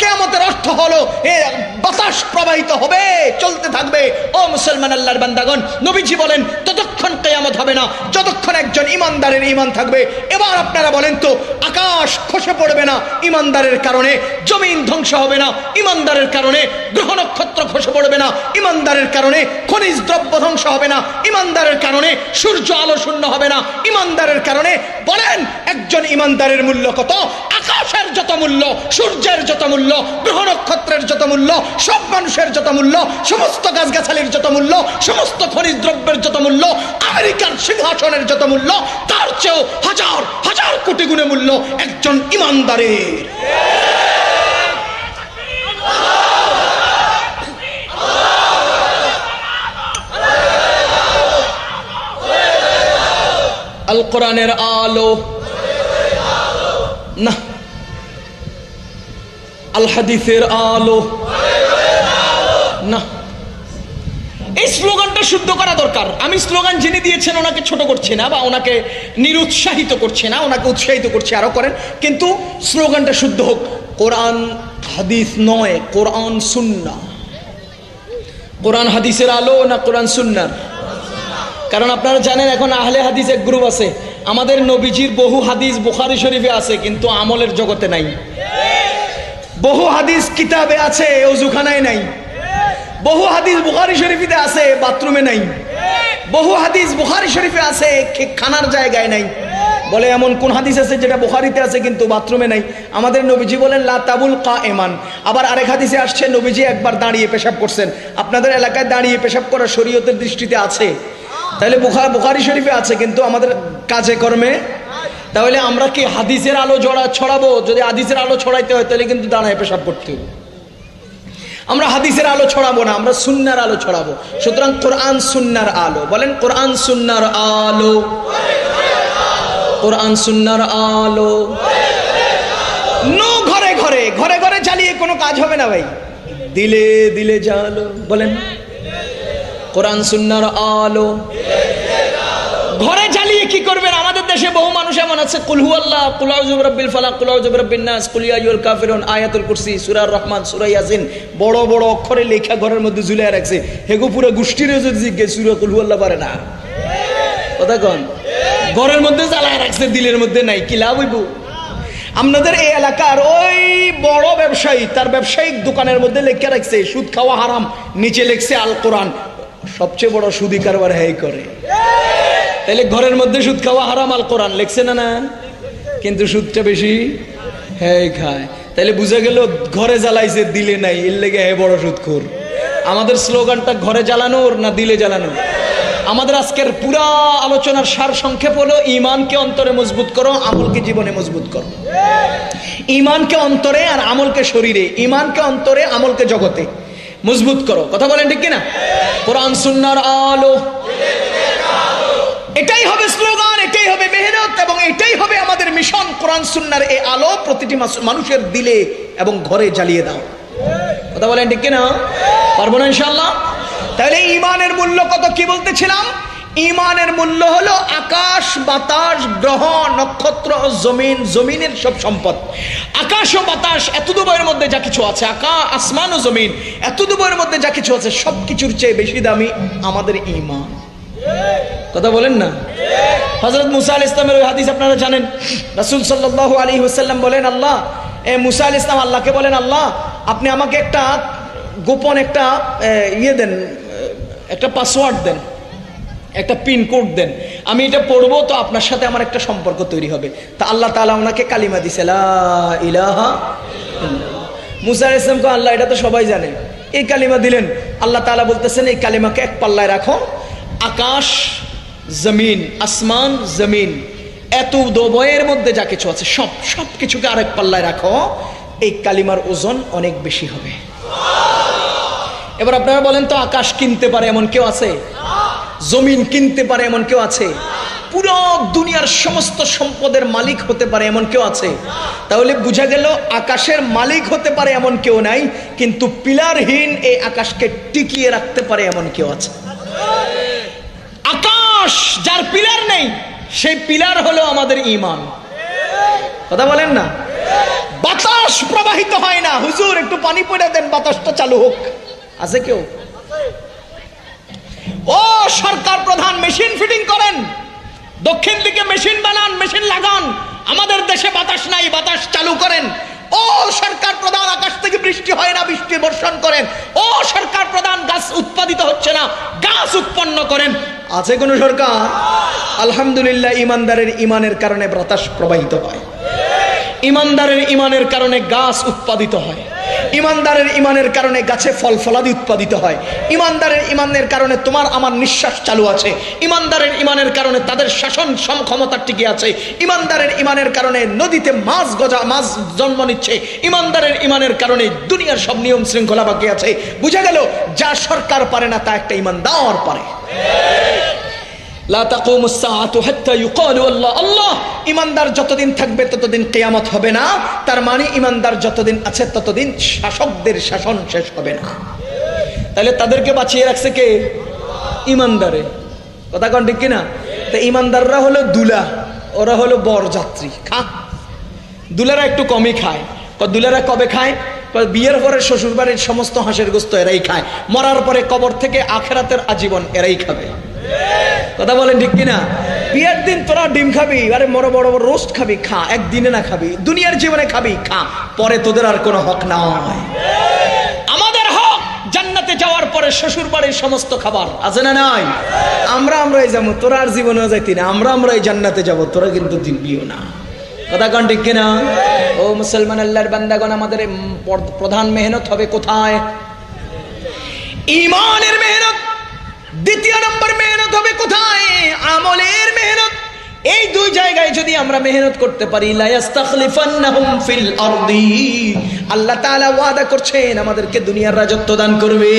কেয়ামতের অর্থ হলো, এ বাতাস প্রবাহিত হবে, চলতে থাকবে। ও মুসলমান আল্লাহর বান্দাগণ, নবীজি বলেন, ততক্ষণ কেয়ামত হবে না। যতক্ষণ একজন ইমানদারের ইমান থাকবে, এবার আপনারা বলেন তো, আকাশ খসে পড়বে না ইমানদারের কারণে, জমিন ধ্বংস হবে না ইমানদারের কারণে, গ্রহ নক্ষত্র খসে পড়বে না ইমানদারের কারণে, খনিজ দ্রব্য ধ্বংস হবে না ইমানদারের কারণে, সূর্য আলো শূন্য হবে না ইমানদারের কারণে, বলেন, একজন ইমানদারের মূল্য কত? আকাশের যত মূল্য, সূর্যের যত মূল্য গ্রহ নক্ষত্রের যত মূল্য, সব মানুষের যত মূল্য, সমস্ত গাছগাছালির যত মূল্য, সমস্ত খনিজ দ্রব্যের যত মূল্য, আমেরিকার সিংহাসনের যত মূল্য, তার চেয়েও হাজার হাজার কোটি গুণে মূল্য একজন ইমানদারের। আল কোরআনের আলো না। আল আলো। না। এই স্লোগানটা শুদ্ধ করা দরকার। আমি স্লোগান যিনি দিয়েছেন, ওনাকে ছোট করছি না বা ওনাকে নিরুৎসাহিত করছি না, ওনাকে উৎসাহিত করছি, আরও করেন। কিন্তু স্লোগানটা শুদ্ধ হোক। কোরআন হাদিস নয়, কোরআন সুন্না। কোরআন হাদিসের আলো না কোরআন সুন্নার? কারণ আপনারা জানেন এখন আহলে হাদিস এক গ্রুপ আছে। আমাদের নবীজির বহু হাদিস বুখারি শরীফে আছে, কিন্তু আমলের জগতে নাই। বহু হাদিস কিতাবে আছে, অজুখানায় নাই। বহু হাদিস বুখারি শরীফিতে আছে, বাথরুমে নাই। বহু হাদিস বুখারি শরীফে আছে খানার জায়গায় নাই। বলে এমন কোন হাদিস আছে যেটা বুখারিতে আছে, কিন্তু বাথরুমে নাই? আমাদের নবীজি বলেন, লা তাবুল কা এমান আবার আরেক হাদিসে আসছে, নবীজি একবার দাঁড়িয়ে পেশাব করছেন। আপনাদের এলাকায় দাঁড়িয়ে পেশাব করা শরীয়তের দৃষ্টিতে আছে। তাহলে বুখারি শরীফে আছে, কিন্তু আমাদের কাজে কর্মে, তাহলে আমরা কি হাদিসের আলো জড়া ছড়াবো? যদি হাদিসের আলো ছড়াইতে হয়, তাহলে কিন্তু দাঁড়ায় পেশাব করতে হবে। আমরা হাদিসের আলো ছড়াবো না, আমরা সুন্নার আলো ছড়াবো। সুতরাং কোরআন সুন্নার আলো। বলেন, কোরআন সুন্নার আলো। কোরআন সুন্নার আলো। নো ঘরে ঘরে ঘরে ঘরে চালিয়ে কোনো কাজ হবে না ভাই। দিলে দিলে জালো বলেন, কোরআন সুন্নার আলো। ঘরে জ্বালিয়ে কি করবেন? আমাদের দেশে বহু মানুষ এমন আছে কুলহু আল্লাহ কুলাউজুব রব্বিল ফালাক কুলাউজুব রব্বিন নাস কুলিয়ায়ুল কাফিরুন আয়াতুল কুরসি সূরার রহমান, সূরা ইয়াসিন, বড় বড় অক্ষরে লেখা ঘরের মধ্যে ঝুলিয়ে রাখছে। হেগো পুরো গোষ্ঠীরও যদি জিজ্ঞেস, সূরা কুলহু আল্লাহ পারে না। কথা কন? ঘরের মধ্যে জ্বালায় রাখছে, দিলের মধ্যে নাই, কি লাভ হইব? আপনাদের এই এলাকার ওই বড় ব্যবসায়ী, তার ব্যবসায়িক দোকানের মধ্যে লেখা রাখছে, সুদ খাওয়া হারাম নিচে লেখছে আল কোরআন। সবচেয়ে বড় সুদি কারবার হ্যাঁ করে। তাহলে ঘরের মধ্যে সুদ খাওয়া হারাম আল কোরআন, লেখছে না না? কিন্তু সুদটা বেশি হ্যাঁ খায়। তাহলে বুঝে গেল ঘরে জ্বালাইছে, দিলে নাই, এর লেগে হ্যাঁ বড় সুদখোর। আমাদের স্লোগানটা ঘরে জ্বালানোর না দিলে জ্বালানোর? আমাদের আজকের পুরা আলোচনার সার সংক্ষেপ হলো, ইমানকে অন্তরে মজবুত করো, আমলকে জীবনে মজবুত করো। ইমানকে অন্তরে আর আমলকে শরীরে, ইমানকে অন্তরে, আমলকে জগতে মজবুত করো। কথা বলেন ঠিক কিনা? কোরআন, সুন্নার আলো। এটাই হবে স্লোগান, এটাই হবে মেহনত এবং এটাই হবে আমাদের মিশন কোরআন সুন্নার এই আলো প্রতিটি মানুষের দিলে এবং ঘরে জ্বালিয়ে দাও। কথা বলেন ঠিক কিনা? পারব না ইনশাল্লাহ তাহলে ইমানের মূল্য কত? কি বলতেছিলাম? ইমানের মূল্য হলো আকাশ, বাতাস, গ্রহ, নক্ষত্র, জমিন, জমিনের সব সম্পদ। আকাশ ও বাতাস এত দুবয়ের মধ্যে যা কিছু আছে, আকা, আসমান ও জমিন, এত দুবয়ের মধ্যে যা কিছু আছে সব কিছুর চেয়ে বেশি দামি আমাদের ইমান। কথা বলেন না? হজরত মুসা আল ইসলামের ওই হাদিস আপনারা জানেন? রাসুল সাল্লাহ আলী হুসাল্লাম বলেন, আল্লাহ, এ মুসা আল ইসলাম আল্লাহকে বলেন, আল্লাহ, আপনি আমাকে একটা গোপন একটা ইয়ে দেন একটা পাসওয়ার্ড দেন, একটা পিন কোড দেন। আমি এটা পড়ব তো আপনার সাথে আমার একটা সম্পর্ক তৈরি হবে। তা আল্লাহ তাআলা ওনাকে কালিমা দিছে ইলাহা। মুসা আলাইহিস ইসলামকে আল্লাহ, এটা তো সবাই জানে। এই কালিমা দিলেন। আল্লাহ তাআলা বলতেছেন, এই কালিমাকে এক পাল্লায় রাখো আকাশ, জমিন, আসমান, জমিন। এত দোবয়ের মধ্যে যা কিছু আছে, সব সব কিছুকে আরেক পাল্লায় রাখো, এই কালিমার ওজন অনেক বেশি হবে। এবার আপনারা বলেন তো, আকাশ কিনতে পারে এমন কেউ আছে? জমিন কিনতে পারে এমন কেউ আছে? পুরো দুনিয়ার সমস্ত সম্পদের মালিক হতে পারে এমন কেউ আছে? তাহলে বুঝা গেল, আকাশের মালিক হতে পারে এমন কেউ নাই, কিন্তু পিলারহীন এই আকাশকে টিকিয়ে রাখতে পারে এমন কেউ আছে। আকাশ যার পিলার নেই, সেই পিলার হলো আমাদের ইমান কথা বলেন না? বাতাস প্রবাহিত হয় না। হুজুর, একটু পানি পড়ে দেন, বাতাসটা চালু হোক। আছে কেউ? ও, সরকার প্রধান, মেশিন ফিটিং করেন। দক্ষিণ দিকে মেশিন বানান, মেশিন লাগান। আমাদের দেশে বাতাস নাই, বাতাস চালু করেন। ও, সরকার প্রধান, আকাশ থেকে বৃষ্টি হয় না, বৃষ্টি বর্ষণ করেন। ও, সরকার প্রধান, গাছ উৎপাদিত হচ্ছে না, গাছ উৎপন্ন করেন। আছে কোনো সরকার? আলহামদুলিল্লাহ ইমানদারের ইমানের কারণে বাতাস প্রবাহিত হয়। ইমানদারের ইমানের কারণে গাছ উৎপাদিত হয়। ইমানদারের ইমানের কারণে গাছে ফল ফলাদি উৎপাদিত হয়। ইমানদারের ইমানের কারণে তোমার আমার নিঃশ্বাস চালু আছে। ইমানদারের ইমানের কারণে তাদের শাসন ক্ষমতা টিকে আছে। ইমানদারের ইমানের কারণে নদীতে মাছ গজা, মাছ জন্ম নিচ্ছে। ইমানদারের ইমানের কারণে দুনিয়ার সব নিয়ম শৃঙ্খলা বাকি আছে। বুঝা গেল, যা সরকার পারে না, তা একটা ইমানদার পারে। ইমানদার যতদিন থাকবে ততদিন কিয়ামত হবে না। তার মানে যতদিন আছে ততদিন শাসকদের শাসন শেষ হবে না। তাহলে তাদেরকে বাঁচিয়ে রাখছে কে? কথা কন তো ইমানদাররা হলো দুলা, ওরা হলো বরযাত্রী খা। দুলারা একটু কমই খায়। দুলারা কবে খায়? বিয়ের পরে শ্বশুর বাড়ির সমস্ত হাঁসের গোস্ত এরাই খায়। মরার পরে কবর থেকে আখেরাতের আজীবন এরাই খাবে। কথা বলেন ঠিক কিনা? বিয়ের দিন তোরা ডিম খাবি, আরে বড় বড় বড় রোস্ট খাবি, খা। একদিনে না খাবি, দুনিয়ার জীবনে খাবি, খা। পরে তোদের আর কোনো হক নয়। আমাদের হক জান্নাতে যাওয়ার পরে শ্বশুর বাড়ির সমস্ত খাবার, আছে না নাই? আমরা আমরাই যাব, তোরা আর জীবনেও যাইতি না, আমরা আমরাই জান্নাতে যাব, তোরা কিন্তু দিন দিবিও না। ও মুসলমান আল্লাহর বান্দাগণ, আমাদের প্রধান মেহনত হবে কোথায়? ইমানের মেহনত দ্বিতীয় নম্বর মেহনত হবে কোথায়? আমলের মেহনত। এই দুই জায়গায় যদি আমরা মেহনত করতে পারি আল্লাহ ওয়াদা করছেন, আমাদেরকে দুনিয়ার রাজত্ব দান করবে।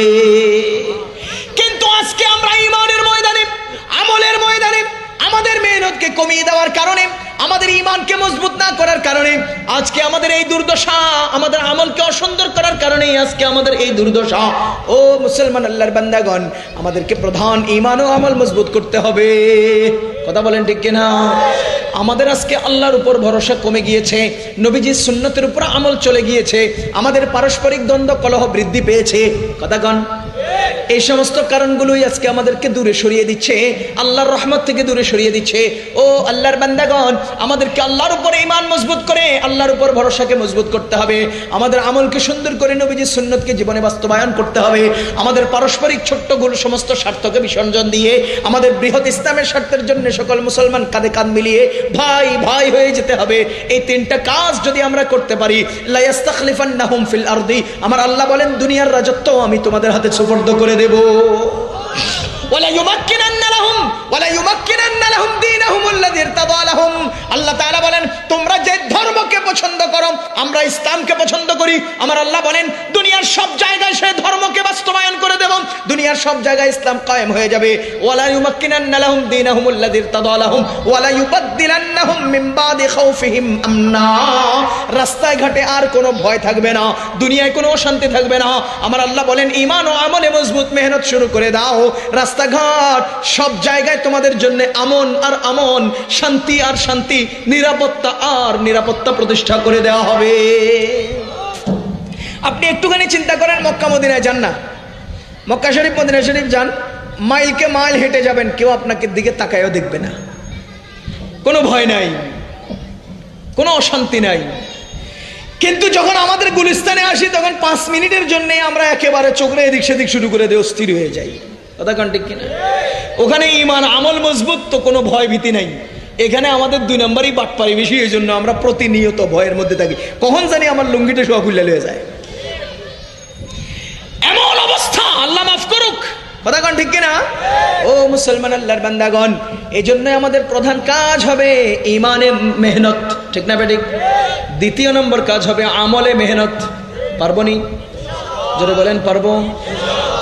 কিন্তু আজকে আমরা ইমানের ময়দানে, আমলের ময়দানে আমাদের মেহনতকে কমিয়ে দেওয়ার কারণে, আমাদের ইমানকে মজবুত না করার কারণে, আজকে আমাদের এই দুর্দশা, আমাদের আমলকে অসুন্দর করার কারণে আজকে আমাদের এই দুর্দশা। ও মুসলমান আল্লাহর বান্দাগণ, আমাদেরকে প্রধান ইমান ও আমল মজবুত করতে হবে। কথা বলেন ঠিক কিনা? আমাদের আজকে আল্লাহর উপর ভরসা কমে গিয়েছে, নবীজির সুন্নতের উপর আমল চলে গিয়েছে, আমাদের পারস্পরিক দ্বন্দ্ব কলহ বৃদ্ধি পেয়েছে। কথা কথাগণ এই সমস্ত কারণগুলোই আজকে আমাদেরকে দূরে সরিয়ে দিচ্ছে। আল্লাহর রহমত থেকে দূরে সরিয়ে দিচ্ছে। ও আল্লাহর বান্দাগণ, আমাদেরকে আল্লাহর উপর ইমান মজবুত করে, আল্লাহর উপর ভরসাকে মজবুত করতে হবে। আমাদের আমলকে সুন্দর করে নবীজির সুন্নতকে জীবনে বাস্তবায়ন করতে হবে। আমাদের পারস্পরিক ছোট্টগুলো সমস্ত স্বার্থকে বিসর্জন দিয়ে, আমাদের বৃহৎ ইসলামের স্বার্থের জন্য সকল মুসলমান কাঁধে কাঁধ মিলিয়ে ভাই ভাই হয়ে যেতে হবে। এই তিনটা কাজ যদি আমরা করতে পারি লা ইয়াস্তাখলিফান্নাহুম ফিল আরদি। আমার আল্লাহ বলেন, দুনিয়ার রাজত্ব আমি তোমাদের হাতে সুপর্দ করে দেব। লাহুম। রাস্তায় ঘাটে আর কোনো ভয় থাকবে না, দুনিয়ায় কোনো অশান্তি থাকবে না। আমার আল্লাহ বলেন ইমান ও আমলে মজবুত মেহনত শুরু করে দাও। রাস্তাঘাট সব জায়গায় তোমাদের জন্য আমন আর আমন, শান্তি আর শান্তি, নিরাপত্তা আর নিরাপত্তা প্রতিষ্ঠা করে দেওয়া হবে। আপনি একটুখানি চিন্তা করেন, মক্কা মদিনায় যান না। মক্কা শরীফ, মদিনা শরীফ যান, মাইলকে মাইল হেঁটে যাবেন, কেউ আপনাকে দিকে তাকায়ও দেখবে না। কোনো ভয় নাই, কোনো অশান্তি নাই। কিন্তু যখন আমাদের গুলিস্তানে আসি, তখন পাঁচ মিনিটের জন্যে আমরা একেবারে চোখরে এদিক সেদিক শুরু করে দিয়ে অস্থির হয়ে যাই। কথা কন ঠিক কিনা? ওখানে ইমান, আমল মজবুত তো কোনো ভয় ভীতি নাই। এখানে আমাদের দুই নম্বরই বাটপারি বেশি এই জন্য আমরা প্রতিনিয়ত ভয়ের মধ্যে থাকি। কখন জানি আমার লুঙ্গিটা সব খুলে হয়ে যায়। এমন অবস্থা, আল্লাহ মাফ করুক। কথা কন ঠিক কিনা? ও মুসলমান আল্লাহর বান্দাগণ, এই জন্য আমাদের প্রধান কাজ হবে ইমানে মেহনত। ঠিক না বেঠিক? দ্বিতীয় নম্বর কাজ হবে আমলে মেহনত। পারব নি? জোরে বলেন, পারব?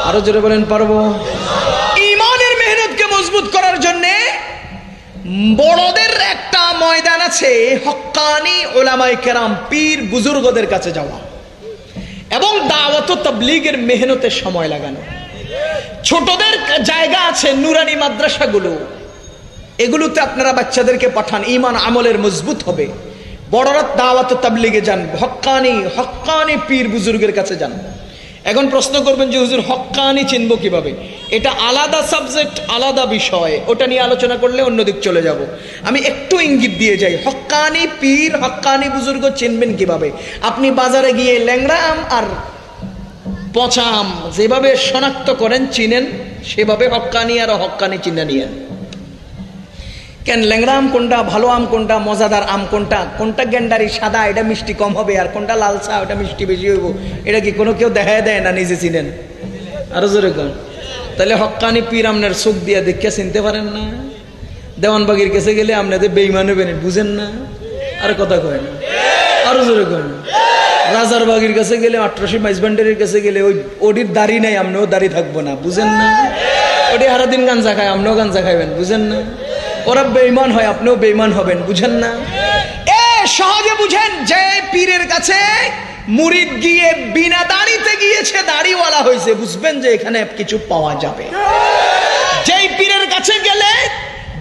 আরও জোরে বলেন, পারব? ইমানের মেহনতকে মজবুত করার জন্যে বড়দের একটা ময়দান আছে, হক্কানি ওলামাই কেরাম, পীর বুজুর্গদের কাছে যাওয়া। এবং দাওয়াত তাবলীগের মেহনতের সময় লাগানো। ছোটদের জায়গা আছে নুরানি মাদ্রাসাগুলো। এগুলোতে আপনারা বাচ্চাদেরকে পাঠান, ইমান আমলের মজবুত হবে। বড়রা দাওয়াত তাবলীগে যান, হক্কানি হক্কানি পীর বুজুর্গের কাছে যান। এখন প্রশ্ন করবেন যে হুজুর হক্কানি চিনব কীভাবে? এটা আলাদা সাবজেক্ট আলাদা বিষয়। ওটা নিয়ে আলোচনা করলে অন্যদিক চলে যাব। আমি একটু ইঙ্গিত দিয়ে যাই। হক্কানি পীর হক্কানি বুজুর্গ চিনবেন কীভাবে? আপনি বাজারে গিয়ে ল্যাংড়া আম আর পচা আম যেভাবে শনাক্ত করেন, চিনেন, সেভাবে হক্কানি আর হক্কানি চিনে নিয়েন। কেন ল্যাংড়া আম কোনটা ভালো আম কোনটা, মজাদার আম কোনটা? কোনটা গেন্ডারি সাদা, এটা মিষ্টি কম হবে, আর কোনটা লালসা ওটা মিষ্টি বেশি হইব? এটা কি কোনো কেউ দেখায় দেয় না নিজে চিনেন? আরও জোরে কোন। তাহলে হক্কানি পীর আপনার চোখ দিয়ে দেখে চিনতে পারেন না? দেওয়ানবাগির কাছে গেলে আপনাদের বেইমান হবেন বুঝেন না? আর কথা কয় না। আরও জোরে কয় রাজার বাগির কাছে গেলে, আঠারোশো মাইজবান্ডারের কাছে গেলে, ওই ওটির দাড়ি নাই আপনিও দাড়ি থাকব না, বুঝেন না? ওটি সারাদিন গাঞ্জা খায় আপনিও গাঞ্জা খাইবেন, বুঝেন না? ওরা বেইমান হয়, আপনিও বেইমান হবেন, বুঝেন না? এ, সহজে বুঝেন, যে পীরের কাছে মুরিদ গিয়ে বিনা দাড়িতে গিয়েছে, দাড়িওয়ালা হয়েছে, বুঝবেন যে এখানে কিছু পাওয়া যাবে। যেই পীরের কাছে গেলে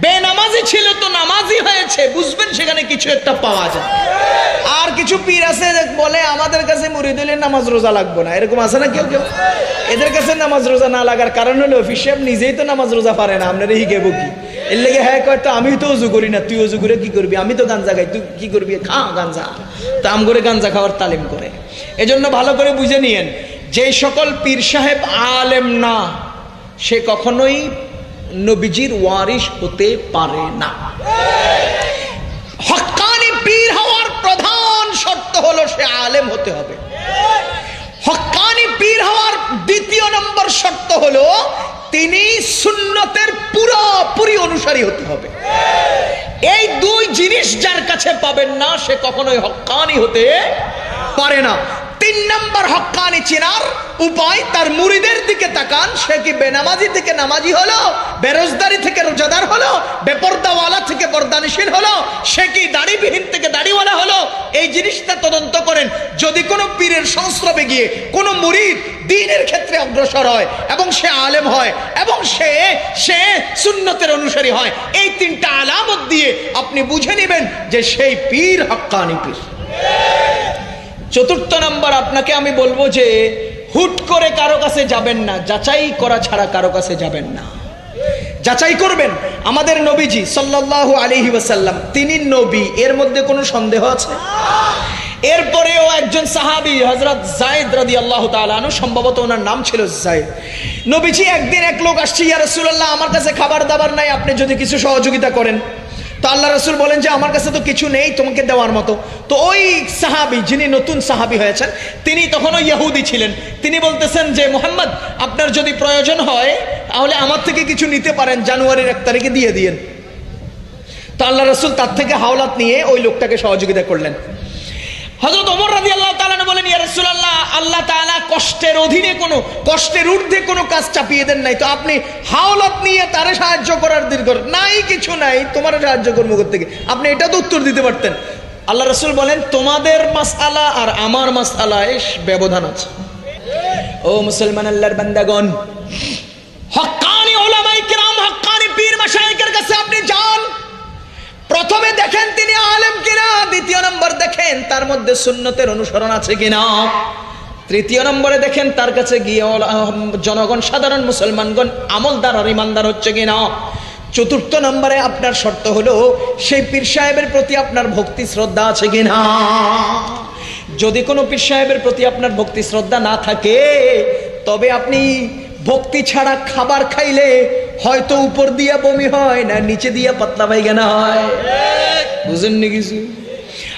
বেনামাজি ছিল তো নামাজি হয়েছে, বুঝবেন সেখানে কিছু একটা পাওয়া যায়। আর কিছু পীর আছে বলে, আমাদের কাছে মুরিদুলের নামাজ রোজা লাগবে না। এরকম আছে না কেউ কেউ? এদের কাছে নামাজ রোজা না লাগার কারণ হলো অফিসেব নিজেই তো নামাজ রোজা পারে না, আপনারা হিগেব কি? এর লেগে হ্যাঁ কয়, তো আমি তো উজু করি না, তুই উজু করে কি করবি? আমি তো গাঞ্জা খাই, তুই কি করবি? খা গাঞ্জা। তা আম করে গাঞ্জা খাওয়ার তালিম করে। এজন্য ভালো করে বুঝে নিয়েন, যে সকল পীর সাহেব আলেম না, সে কখনোই নবীজির ওয়ারিস হতে পারে না। হক্কানি পীর হওয়ার প্রধান শর্ত হলো সে আলেম হতে হবে। হক্কানি পীর হওয়ার দ্বিতীয় নম্বর শর্ত হলো তিনি সুন্নতের পুরোপুরি অনুসারী হতে হবে। এই দুই জিনিস যার কাছে পাবেন না, সে কখনোই হক্কানি হতে পারে না। তিন নম্বর হক্কানি চেনার উপায়, তার মুড়িদের দিকে তাকান, সে কি বেনামাজি থেকে নামাজি হলো, বেরোজদারি থেকে রোজাদার হলো, বেপর্দাওয়ালা থেকে পর্দানিশীল হলো, সে কি দাড়িবিহীন থেকে দাড়িওয়ালা হলো? এই জিনিসটা তদন্ত করেন। যদি কোনো পীরের সংস্রবে গিয়ে কোনো মুরিদ দিনের ক্ষেত্রে অগ্রসর হয় এবং সে আলেম হয় এবং সে সে সুন্নতের অনুসারী হয়, এই তিনটা আলামত দিয়ে আপনি বুঝে নেবেন যে সেই পীর হক্কানি পীর। চতুর্থ নাম্বার আপনাকে আমি বলব যে, হুট করে কারও কাছে যাবেন না, যাচাই করা ছাড়া কারও কাছে যাবেন না। যাচাই করবেন। আমাদের নবীজি সাল্লাহ আলহি ওয়াসাল্লাম, তিনি নবী, এর মধ্যে কোনো সন্দেহ আছে? এরপরেও একজন সাহাবি হজরত জায়দ রাদি আল্লাহ তালু সম্ভবত ওনার নাম ছিল জায়দ নবীজি, একদিন এক লোক আসছে, ইয়া রসুল্লাহ আমার কাছে খাবার দাবার নাই, আপনি যদি কিছু সহযোগিতা করেন। তো আল্লাহ রসুল বলেন যে, আমার কাছে তো কিছু নেই তোমাকে দেওয়ার মতো। তো ওই সাহাবি, যিনি নতুন সাহাবি হয়েছেন, তিনি তখনও ইয়াহুদি ছিলেন। তিনি বলতেছেন যে, মোহাম্মদ, আপনার যদি প্রয়োজন হয়, তাহলে আমার থেকে কিছু নিতে পারেন, জানুয়ারির এক তারিখে দিয়ে দিয়েন। তো আল্লাহ রসুল তার থেকে হাওলাত নিয়ে ওই লোকটাকে সহযোগিতা করলেন। হজরত ওমর রাজি আল্লাহ তালা বলেন, ইয়া রসুল্লাহ আল্লাহ তালা কষ্টের অধীনে কোনো, কষ্টের ঊর্ধ্বে কোনো কাজ চাপিয়ে দেন নাই। তো আপনি হাওলাত নিয়ে তারে সাহায্য করার দীর্ঘ, নাই কিছু নাই, তোমার সাহায্য করব থেকে আপনি এটা তো উত্তর দিতে পারতেন। আল্লাহ রসুল বলেন, তোমাদের মাসালা আর আমার মাসালায় ব্যবধান আছে। ও মুসলমান আল্লাহর বান্দাগণ, হক্কানি ওলামাই কিরাম, হক্কানি পীর মাসাইকের কাছে আপনি যান। প্রথমে দেখেন তিনি আলেম কিনা, দ্বিতীয় নম্বর দেখেন তার মধ্যে সুন্নতের অনুসরণ আছে কিনা। তৃতীয় নম্বরে দেখেন তার কাছে গিয়ে জনগণ, সাধারণ মুসলমানগণ, আমলদার আর ইমানদার হচ্ছে কিনা। চতুর্থ নম্বরে আপনার শর্ত হলো, সেই পীর সাহেবের প্রতি আপনার ভক্তি, শ্রদ্ধা আছে কিনা। যদি কোনো পীর সাহেবের প্রতি আপনার ভক্তি, শ্রদ্ধা না থাকে, তবে আপনি ভক্তি ছাড়া খাবার খাইলে হয়তো উপর দিয়া বমি হয় না নিচে দিয়া পাতলা পায়খানা হয়। বুঝেননি কিছু?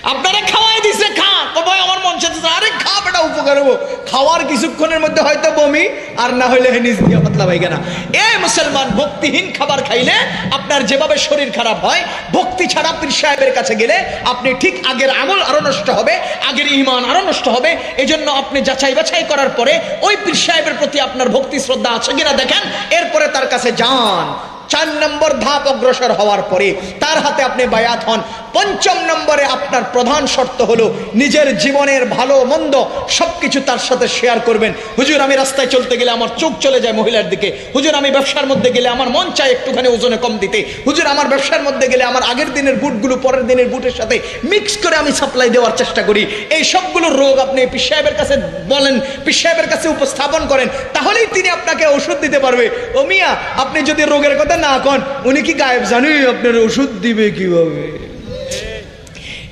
আপনারা খাওয়াই দিছে খা কবাই আমার মন চাইতেছে আরে খা বেটা, উপকার হব। খাওয়ার কিছুক্ষণের মধ্যে হয়তো বমি, আর না হইলে নিজ দিয়া পাতলা পায়খানা। এ মুসলমান, ভক্তিহীন খাবার খাইলে আপনার যেভাবে শরীর খারাপ হয়, ভক্তি ছাড়া পীর সাহেবের কাছে গেলে আপনি ঠিক আগের আমল আরও নষ্ট হবে, আগের ইমান আরও নষ্ট হবে। এজন্য আপনি যাচাই বাছাই করার পরে ওই পীর সাহেবের প্রতি আপনার ভক্তি শ্রদ্ধা আছে কিনা দেখেন, এরপরে তার কাছে যান। চার নম্বর ধাপ অগ্রসর হওয়ার পরে তার হাতে আপনি বায়াত হন। পঞ্চম নম্বরে আপনার প্রধান শর্ত হলো নিজের জীবনের ভালো মন্দ সবকিছু তার সাথে শেয়ার করবেন। হুজুর, আমি রাস্তায় চলতে গেলে আমার চোখ চলে যায় মহিলার দিকে। হুজুর, আমি ব্যবসার মধ্যে গেলে আমার মন চায় একটুখানি ওজনে কম দিতে। হুজুর, আমার ব্যবসার মধ্যে গেলে আমার আগের দিনের বুটগুলো পরের দিনের বুটের সাথে মিক্স করে আমি সাপ্লাই দেওয়ার চেষ্টা করি। এই সবগুলো রোগ আপনি পিস সাহেবের কাছে বলেন পিস সাহেবের কাছে উপস্থাপন করেন, তাহলেই তিনি আপনাকে ওষুধ দিতে পারবে। ও মিয়া, আপনি যদি রোগের কথা না, কন, উনি কি গায়েব জানি, আপনার ওষুধ দিবে কীভাবে?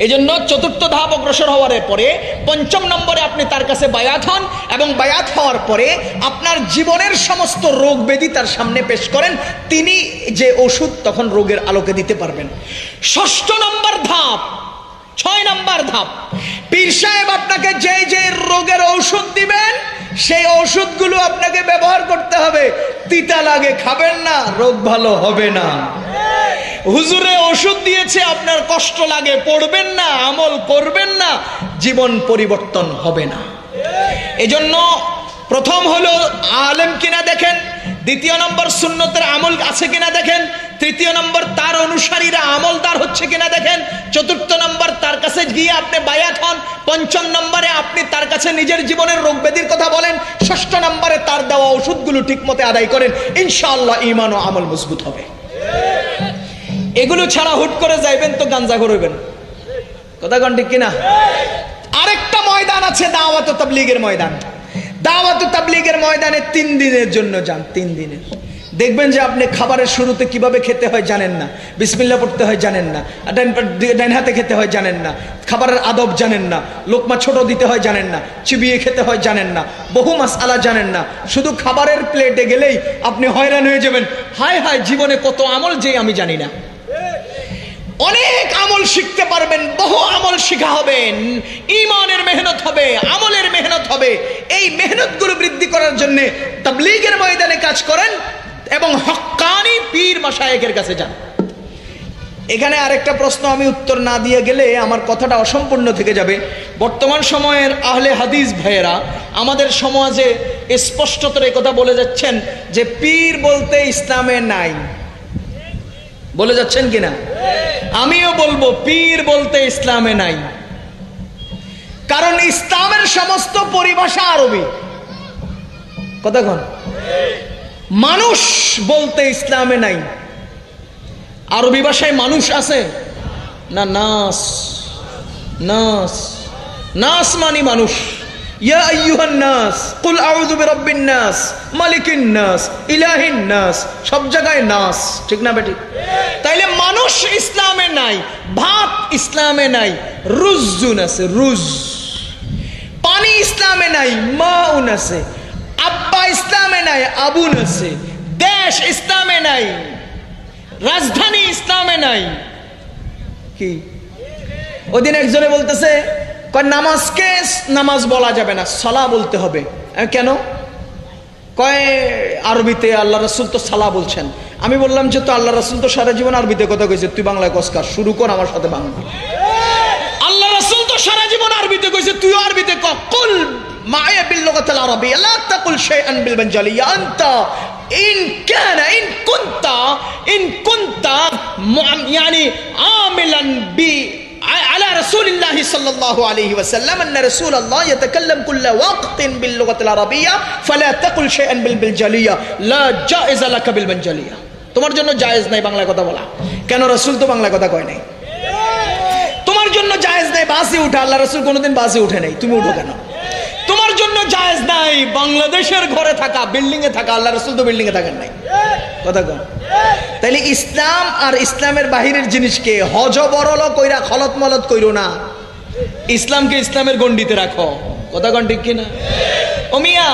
এই জন্য চতুর্থ ধাপ অগ্রসর হওয়ার পরে পঞ্চম নম্বরে আপনি তার কাছে বায়াত হন এবং বায়াত হওয়ার পরে আপনার জীবনের সমস্ত রোগ ব্যাধি তার সামনে পেশ করেন। তিনি যে ওষুধ তখন রোগের আলোকে দিতে পারবেন। ষষ্ঠ নম্বর ধাপ, ছয় নম্বর ধাপ। পীর সাহেব আপনাকে যে যে রোগের ঔষধ দিবেন সেই ওষুধগুলো আপনাকে ব্যবহার করতে হবে। তিতা লাগে, খাবেন না, রোগ ভালো হবে না। হুজুরে ওষুধ দিয়েছে, আপনার কষ্ট লাগে, পড়বেন না, আমল করবেন না, জীবন পরিবর্তন হবে না। এজন্য প্রথম হলো আলেম কিনা দেখেন, দ্বিতীয় নম্বর সুন্নতের আমল আছে কিনা দেখেন, তৃতীয় নম্বর তার অনুসারীরা আমলদার হচ্ছে কিনা দেখেন, চতুর্থ নম্বর তার কাছে গিয়ে আপনি বায়াত হন, পঞ্চম নম্বরে আপনি তার কাছে নিজের জীবনের রোগ ব্যাধির কথা বলেন, ষষ্ঠ নম্বরে তার দেওয়া ওষুধগুলো ঠিক মতে আদায় করেন, ইনশাআল্লাহ ইমান ও আমল মজবুত হবে। এগুলো ছাড়া হুট করে যাইবেন তো গাঞ্জা করবেন কথা কন ঠিক কিনা? আরেকটা ময়দান আছে দাওয়াত তাবলীগের ময়দান। দাওয়াত তাবলীগের ময়দানে তিন দিনের জন্য যান, তিন দিনের। দেখবেন যে আপনি খাবারের শুরুতে কীভাবে খেতে হয় জানেন না। বিসমিল্লা পড়তে হয় জানেন না। ডাইন হাতে খেতে হয় জানেন না। খাবারের আদব জানেন না। লোকমা ছোট দিতে হয় জানেন না। চিবিয়ে খেতে হয় জানেন না। বহু মাসালা জানেন না। শুধু খাবারের প্লেটে গেলেই আপনি হয়রান হয়ে যাবেন। হায় হায়, জীবনে কত আমল যে আমি জানি না। অনেক আমল শিখতে পারবেন, বহু আমল শিখা হবেন ইমানের মেহনত হবে, আমলের মেহনত হবে। এই মেহনতগুলো বৃদ্ধি করার জন্য তাবলিগের ময়দানে কাজ করেন এবং হক্কানি পীর মাসায়েকের কাছে যান। এখানে আরেকটা প্রশ্ন আমি উত্তর না দিয়ে গেলে আমার কথাটা অসম্পূর্ণ থেকে যাবে। বর্তমান সময়ের আহলে হাদিস ভাইয়েরা, আমাদের সমাজে স্পষ্টতর কথা বলে যাচ্ছেন যে পীর বলতে ইসলামে নাই। বলে যাচ্ছেন কিনা? আমিও বলব, পীর বলতে ইসলামে নাই। কারণ ইসলামের সমস্ত পরিভাষা আরবি। কতক্ষণ মানুষ বলতে ইসলামে নাই। আরবি ভাষায় মানুষ আছে? না, নাস। নাস। নাস মানি মানুষ। ইয়া আইয়ুহান নাস, কুল আউযু নাই আছে পানি ইসলামে নাই, মাউন আছে, আব্বা ইসলামে নাই, আবুন আছে, দেশ ইসলামে নাই, রাজধানী ইসলামে নাই। কি? ওদিন একজনে বলতেছে কয়, নামাজকে নামাজ বলা যাবে না সালা বলতে হবে। কেন? কয়, আরবিতে আল্লাহ রসুল তো সালা বলছেন। আমি বললাম যে তো আল্লাহ রসুল তো সারা জীবন আরবিতে কথা কইছে, তুই বাংলায় কসকার শুরু কর আমার সাথে বাংলা। আল্লাহ রসুল তো সারা জীবন আরবিতে কইছে তুই আরবিতে কল মায়ে বিল্লগতাল আরবি আল্লাহ তাকুল শাইআন বিল বানজালি আনতা ইন কান, ইন কুনতা ইন কুনতা মানে আমিলান বি على رسول الله صلى الله عليه وسلم أن رسول الله يتكلم كل وقت باللغة العربية فلا تقل شيئا بالبنجالية لا جائز لك بالبنجالية তোমার জন্য জায়েজ নাই বাংলা কথা বলা কেন রসুল তো বাংলা কথা কয় নাই তোমার জন্য জায়েজ নাই বাসে উঠে আল্লাহ রসুল কোনোদিন বাসে উঠে নাই তুমি উঠো কেন তোমার জন্য জায়েজ নাই। বাংলাদেশের ঘরে থাকা বিল্ডিং এ থাকা আল্লাহ রসুল তো বিল্ডিং এ থাকেন নাই। কথা কন তাইলে ইসলাম আর ইসলামের বাহিরের জিনিসকে হজ বরল কইরা খলত মলত কইরো না। ইসলামকে ইসলামের গণ্ডিতে রাখো। কথা কন ঠিক কিনা? ও মিয়া,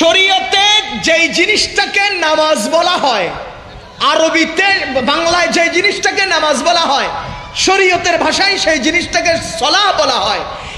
শরীয়তে যেই জিনিসটাকে নামাজ বলা হয়, আরবিতে, বাংলায় যে জিনিসটাকে নামাজ বলা হয়, শরীয়তের ভাষায় সেই জিনিসটাকে সলা বলা হয়।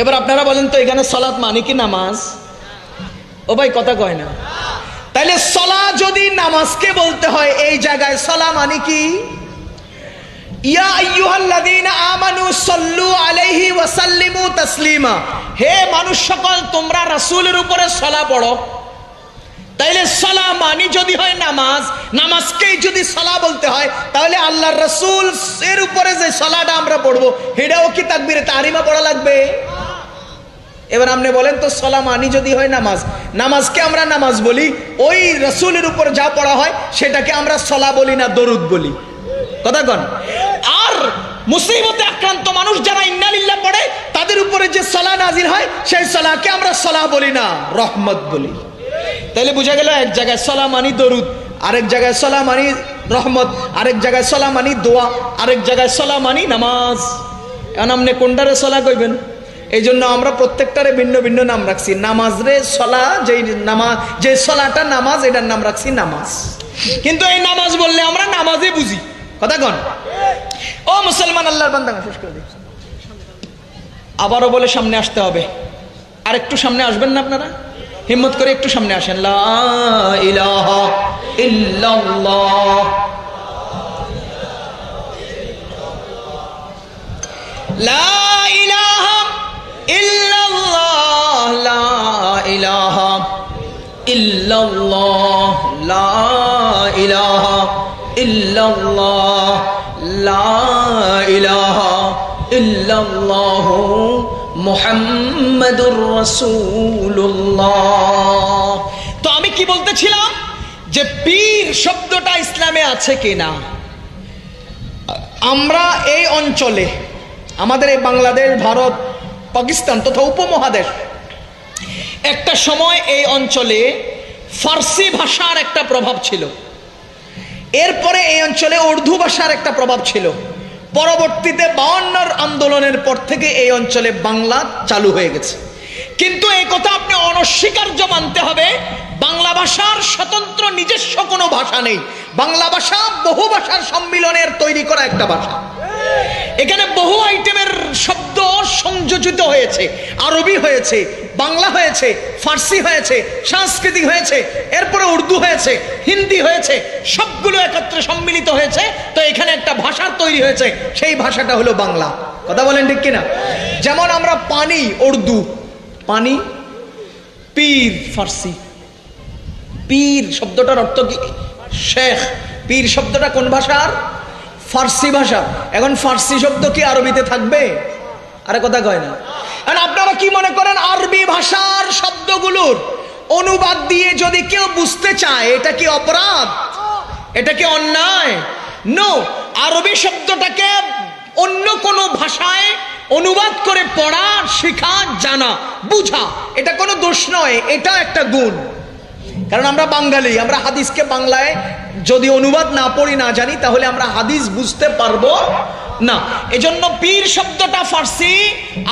এবার আপনারা বলেন তো, এখানে সলাৎ মানে কি নামাজ? ও ভাই, কথা কয় না। তাইলে সলা যদি নামাজকে বলতে হয়, এই জায়গায় সলা মানে কি? হে মানুষ সকল, তোমরা রাসুলের উপরে সলা পড়ো। তাইলে সলা মানি যদি হয় নামাজ, নামাজকেই যদি সলা বলতে হয় তাহলে আল্লাহর রাসূল এর উপরে যে সলাটা আমরা পড়ব, সেটাও কি তাকবীরে তারিমা পড়া লাগবে? এবার আপনি বলেন তো সলা মানি যদি হয় নামাজ, নামাজকে আমরা নামাজ বলি, ওই রসুলের উপর যা পড়া হয়, সেটাকে আমরা সলা বলি না, দরুদ বলি। কথা কন? আর মুসিবতে আক্রান্ত মানুষ যারা ইন্নালিল্লাহ পড়ে, তাদের উপরে যে সলা নাজির হয়, সেই সলাকে আমরা সলা বলি না, রহমত বলি। তাহলে বুঝা গেল এক জায়গায় সলা মানি দরুদ, আরেক জায়গায় সলা মানি রহমত, আরেক জায়গায় সলা মানি দোয়া, আরেক জায়গায় সলা মানি নামাজ। এখন আপনি কোনটারে সলা কইবেন? এই জন্য আমরা প্রত্যেকটারে ভিন্ন ভিন্ন নাম রাখছি। নামাজ রে সলা যে নামাজ যে সলাটা নামাজ, এটার নাম রাখছি নামাজ। কিন্তু এই নামাজ বললে আমরা নামাজে বুঝি। কথা কন? ও মুসলমান, আল্লাহর বান্দা শেষ করে দিই আবারও বলে সামনে আসতে হবে। আর একটু সামনে আসবেন না আপনারা? হিম্মত করে একটু সামনে আসেন। ইলাহা ইল্লাল্লাহ। মুহাম্মাদুর রাসূলুল্লাহ। তো আমি কি বলতেছিলাম? যে পীর শব্দটা ইসলামে আছে কিনা? আমরা এই অঞ্চলে, আমাদের এই বাংলাদেশ, ভারত, পাকিস্তান তথা উপমহাদেশ, একটা সময় এই অঞ্চলে ফার্সি ভাষার একটা প্রভাব ছিল। এরপরে এই অঞ্চলে উর্দু ভাষার একটা প্রভাব ছিল। পরবর্তীতে বাউন্নর আন্দোলনের পর থেকে এই অঞ্চলে বাংলা চালু হয়ে গেছে। কিন্তু এই কথা আপনি অনস্বীকার্য মানতে হবে, বাংলা ভাষার স্বতন্ত্র নিজস্ব কোনো ভাষা নেই। বাংলা ভাষা বহু ভাষার সম্মিলনের তৈরি করা একটা ভাষা। এখানে বহু আইটেমের সংযোজিত হয়েছে, আরবি হয়েছে, বাংলা হয়েছে, ফার্সি হয়েছে সাংস্কৃতিক হয়েছে, এরপরে উর্দু হয়েছে, হিন্দি হয়েছে, সবগুলো একত্রে সম্মিলিত হয়েছে। তো এখানে একটা ভাষা তৈরি হয়েছে, সেই ভাষাটা হলো বাংলা। কথা বলেন ঠিক কিনা? যেমন আমরা পানি, উর্দু, পানি, পীর, ফার্সি। পীর শব্দটার অর্থ কি? শেখ। পীর শব্দটা কোন ভাষার? ফার্সি ভাষা এখন ফার্সি শব্দ কি আরবিতে থাকবে? আরে কথা কয় না। আপনারা কি মনে করেন আরবি ভাষার শব্দগুলোর অনুবাদ দিয়ে যদি কেউ বুঝতে চায়, এটা কি অপরাধ? এটা কি অন্যায়? নো আরবি শব্দটাকে অন্য কোনো ভাষায় অনুবাদ করে পড়া, শেখা, জানা, বুঝা, এটা কোনো দোষ নয়, এটা একটা গুণ। কারণ আমরা বাঙালি, আমরা হাদিসকে বাংলায় যদি অনুবাদ না পড়ি, না জানি, তাহলে আমরা হাদিস বুঝতে পারব না, এজন্য পীর শব্দটা ফার্সি,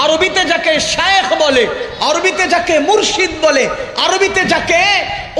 আরবিতে যাকে শেখ বলে, আরবিতে যাকে মুর্শিদ বলে, আরবিতে যাকে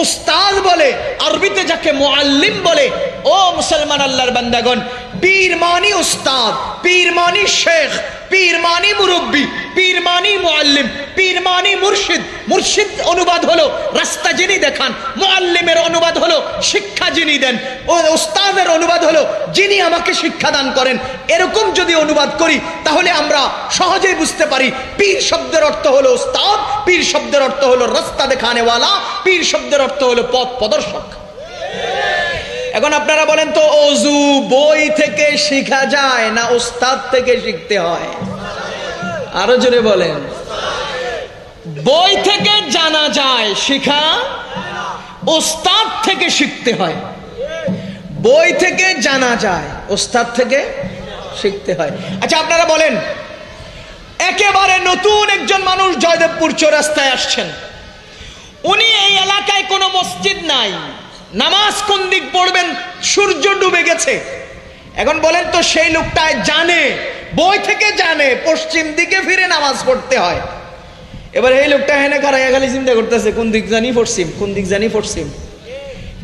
উস্তাদ বলে, আরবিতে যাকে মোয়াল্লিম বলে, ও মুসলমান আল্লাহর বান্দাগণ, পীর মানি উস্তাদ, পীর মানি শেখ পীর মানি মুরব্বী, পীর মানি মুআল্লিম, পীর মানি মুর্শিদ। মুর্শিদ অনুবাদ হলো রাস্তা যিনি দেখান, মুআল্লিমের অনুবাদ হলো শিক্ষা যিনি দেন। ও উস্তাদের অনুবাদ হলো যিনি আমাকে শিক্ষা দান করেন। এরকম যদি অনুবাদ করি, তাহলে আমরা সহজেই বুঝতে পারি, পীর শব্দের অর্থ হলো উস্তাদ, পীর শব্দের অর্থ হলো রাস্তা দেখানেওয়ালা, পীর শব্দের অর্থ হলো পথ প্রদর্শক। এখন আপনারা বলেন তো, অজু বই থেকে শিখা যায় না ওস্তাদ থেকে শিখতে হয়? আরও জোরে বলেন। বই থেকে জানা যায়, শিখা ওস্তাদ থেকে শিখতে হয়। বই থেকে জানা যায়, ওস্তাদ থেকে শিখতে হয়। আচ্ছা আপনারা বলেন, একেবারে নতুন একজন মানুষ জয়দেবপুর চৌরাস্তায় আসছেন। উনি এই এলাকায় কোনো মসজিদ নাই। নামাজ কোন দিক পড়বেন? সূর্য ডুবে গেছে। এখন বলেন তো, সেই লোকটায় জানে, বই থেকে জানে, পশ্চিম দিকে ফিরে নামাজ পড়তে হয়। এবার এই লোকটা হেনে খারাইয়া খালি চিন্তা করতেছে, কোন দিক জানি পশ্চিম, কোন দিক জানি পশ্চিম।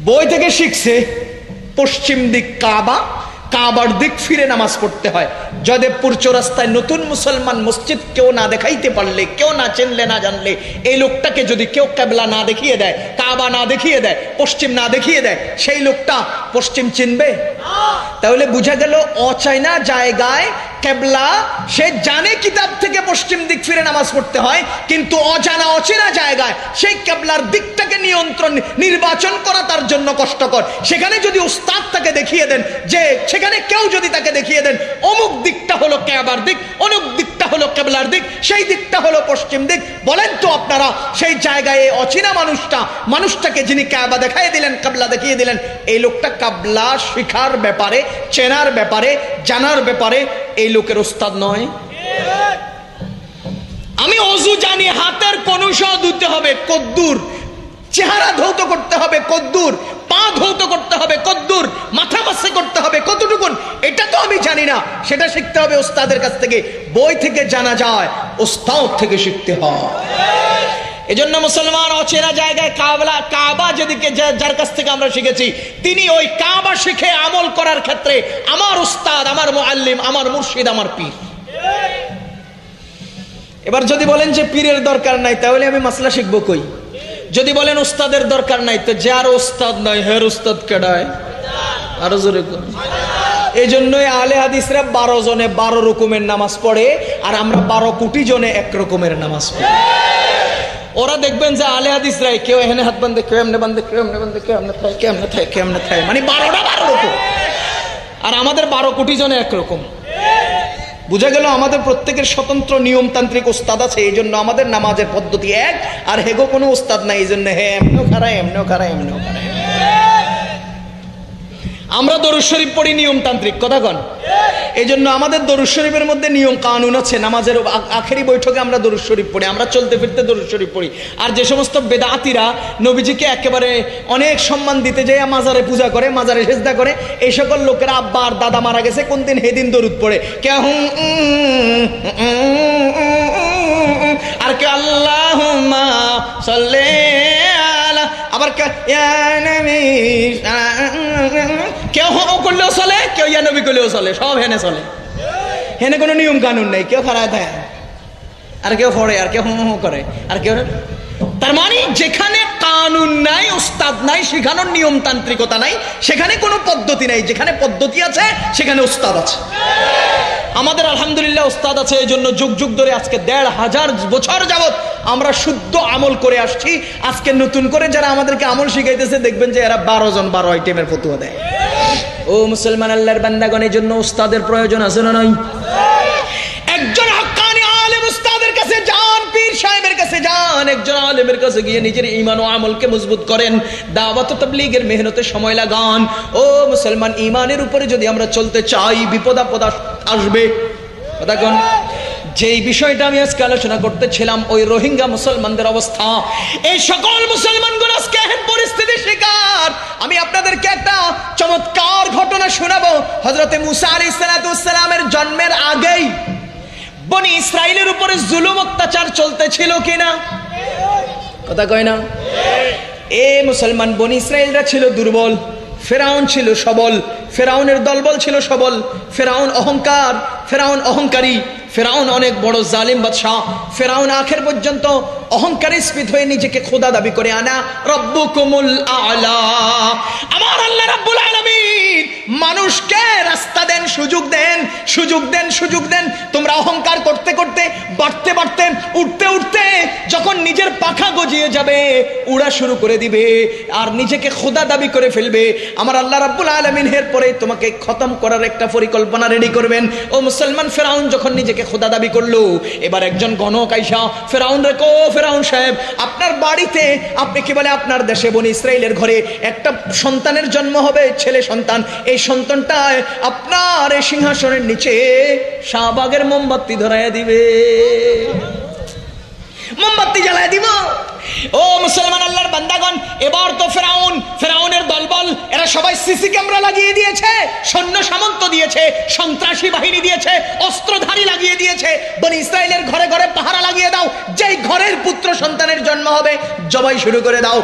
বই থেকে শিখছে, পশ্চিম দিক কাবা কাবার দিক ফিরে নামাজ পড়তে হয়। জয়দেবপুর চৌরাস্তায় নতুন মুসলমান মসজিদ কেউ না দেখাইতে পারলে, কেউ না চিনলে, না জানলে, এই লোকটাকে যদি কেউ কেবলা না দেখিয়ে দেয়, কাবা না দেখিয়ে দেয়, পশ্চিম না দেখিয়ে দেয়, সেই লোকটা পশ্চিম চিনবে? তাহলে বুঝা গেল অচাইনা জায়গায় কেবলা, সে জানে কিতাব থেকে পশ্চিম দিক ফিরে নামাজ পড়তে হয়, কিন্তু অজানা, অচেনা জায়গায় সেই কেবলার দিকটাকে নিয়ন্ত্রণ, নির্বাচন করা তার জন্য কষ্টকর। সেখানে যদি উস্তাদ তাকে দেখিয়ে দেন যে, সেখানে কেউ যদি তাকে দেখিয়ে দেন, অমুক দিকটা হলো কেবার দিক, অমুক দিকটা হলো কেবলার দিক, সেই দিকটা হলো পশ্চিম দিক, বলেন তো আপনারা, সেই জায়গায় অচেনা মানুষটা, মানুষটাকে যিনি কাবা দেখাই দিলেন, কাবলা দেখিয়ে দিলেন, এই লোকটা কাবলা শিখার ব্যাপারে, চেনার ব্যাপারে, জানার ব্যাপারে এই লোকের ওস্তাদ নয়। আমি অজু জানি, হাতের কনুষ ধুতে হবে, কদ্দুর চেহারা ধৌত করতে হবে কদ্দুর, পা ধৌত করতে হবে কদ্দুর, মাথা মাসে করতে হবে কতটুকুন, এটা তো আমি জানি না। সেটা শিখতে হবে ওস্তাদের কাছ থেকে। বই থেকে জানা যায়, ওস্তাদ থেকে শিখতে হয়। এজন্য মুসলমান অচেনা জায়গায় কাবলা, কাবা যেদিকে যার কাছ থেকে আমরা শিখেছি, তিনি ওই কাবা শিখে আমল করার ক্ষেত্রে আমার উস্তাদ আমার মুআল্লিম, আমার মুর্শিদ, আমার পীর। এবার যদি বলেন যে পীরের দরকার নাই, তাহলে আমি মাসলা শিখব কই? যদি বলেন উস্তাদের দরকার নাই, তো যার উস্তাদ নয়, হের উস্তাদ কেডায় আরও জোরে এই জন্যই আলে হাদিসরা বারো জনে বারো রকমের নামাজ পড়ে, আর আমরা বারো কোটি জনে এক রকমের নামাজ পড়ি। ওরা দেখবেন যে আলে হাদিসরাই কেউ এখানে হাত বান্ধে কেউ এমনি বান্ধে কেউ এমনি বান্ধে কেউ এমনি থাকে কেউ এমনি থাকে কেউ মানে বারোটা বারো রকম। আর আমাদের বারো কোটি জনে একরকম বুঝা গেল আমাদের প্রত্যেকের স্বতন্ত্র নিয়মতান্ত্রিক ওস্তাদ আছে এই জন্য আমাদের নামাজের পদ্ধতি এক, আর হেগো কোনো ওস্তাদ নাই এই জন্য হ্যাঁ এমনিও খারায় এমনিও খারায় এমনিও খারায় আমরা দরুদ শরীফ পড়ি নিয়মতান্ত্রিক কথা কন এই জন্য আমাদের দরুদ শরীফের মধ্যে নিয়ম কানুন আছে নামাজের আখেরি বৈঠকে আমরা দরুদ শরীফ পড়ি আমরা চলতে ফিরতে দরুদ শরীফ পড়ি আর যে সমস্ত বেদাতিরা নবীজিকে একেবারে অনেক সম্মান দিতে যায় মাজারে পূজা করে মাজারে সেজদা করে এই সকল লোকেরা আব্বা আর দাদা মারা গেছে কোন দিন হেদিন দরুদ পড়ে কেউ আর কে আল্লাহ সাল্লে কেউ হ করলেও চলে, কেউ ইয়ানবী করলেও চলে, সব হেনে চলে। হেনে কোনো নিয়ম কানুন নেই, কেউ খারাপ দেয়। আর কেউ পড়ে আর কেউ হুম করে, আর কেউ তার মানে যেখানে কানুন নাই ওস্তাদ নাই, সেখানে নিয়মতান্ত্রিকতা নাই, সেখানে কোনো পদ্ধতি নাই। যেখানে পদ্ধতি আছে, সেখানে ওস্তাদ আছে। আমাদের আলহামদুলিল্লাহ ওস্তাদ আছে, এই জন্য যুগ যুগ ধরে আজকে দেড় হাজার বছর যাবৎ আমরা শুদ্ধ আমল করে আসছি। আজকে নতুন করে যারা আমাদেরকে আমল শিখাইতেছে, দেখবেন যে এরা বারো জন বারো আইটেমের ফতুয়া দেয়। ও মুসলমান আল্লাহর বান্দাগণের জন্য উস্তাদের প্রয়োজন আছে না নাই? কাছে যান, পীর সাহেবের কাছে যান, একজন আলেমের কাছে গিয়ে নিজের ঈমান ও আমলকে মজবুত করেন। দাওয়াত তাবলীগের মেহনতে সময় লাগান। ও মুসলমান, ঈমানের উপরে যদি আমরা চলতে চাই, বিপদ আপদ আসবে। যেই বিষয়টা আমি আজকে আলোচনা করতেছিলাম, ওই রোহিঙ্গা মুসলমানদের অবস্থা। এই সকল মুসলমানগুলো আজকে পরিস্থিতির শিকার। আমি আপনাদেরকে একটা চমৎকার ঘটনা শোনাবো। হজরতে মুসা আলী সালাতামের জন্মের আগেই। বনি ইসরায়েলের উপরে জুলুম অত্যাচার চলতেছিল কিনা? কথা কয় না? এ মুসলমান বনি ইসরায়েলরা ছিল দুর্বল, ফেরাউন ছিল সবল, ফেরাউনের দলবল ছিল সবল, ফেরাউন অহংকার, ফেরাউন অহংকারী। ফেরাউন অনেক বড় জালিম বাদশাহ। ফেরাউন আখের পর্যন্ত অহংকারী স্মিত হয়ে নিজেকে খোদা দাবি করে আনা। রব্বুকুমুল আলা। আমার আল্লাহ রাব্বুল আলামিন মানুষকে রাস্তা দেন, সুযোগ দেন সুযোগ দেন সুযোগ দেন। তোমরা অহংকার করতে করতে, বাড়তে বাড়তে উঠতে উঠতে যখন নিজের পাখা গজিয়ে যাবে, উড়া শুরু করে দিবে আর নিজেকে খোদা দাবি করে ফেলবে। আমার আল্লাহ রাব্বুল আলামিন এর পরে তোমাকে খতম করার একটা পরিকল্পনা রেডি করবেন। ও মুসলমান ফেরাউন, যখন নিজেকে খোদা দাবি করল, এবার একজন গণক আইসা, ফেরাউন রেখো ফেরাউন সাহেব, আপনার বাড়িতে আপনি কি বলে আপনার দেশে বনি ইসরায়েলের ঘরে একটা সন্তানের জন্ম হবে, ছেলে সন্তান? এই সন্তানটায় আপনার এই সিংহাসনের নিচে শাহবাগের মোমবাতি ধরাইয়া দিবে। মোমবাতি জ্বালায় দিব। ও মুসলমান আল্লাহর বান্দাগণ, এবার তো ফেরাউন, ফেরাউনের দলবল, এরা সবাই সিসি ক্যামেরা লাগিয়ে দিয়েছে, সৈন্য সামন্ত দিয়েছে, সন্ত্রাসী বাহিনী দিয়েছে, অস্ত্রধারী লাগিয়ে দিয়েছে। বনি ইসরায়েলের ঘরে ঘরে পাহারা লাগিয়ে দাও, যেই ঘরের পুত্র সন্তানের জন্ম হবে, জবাই শুরু করে দাও।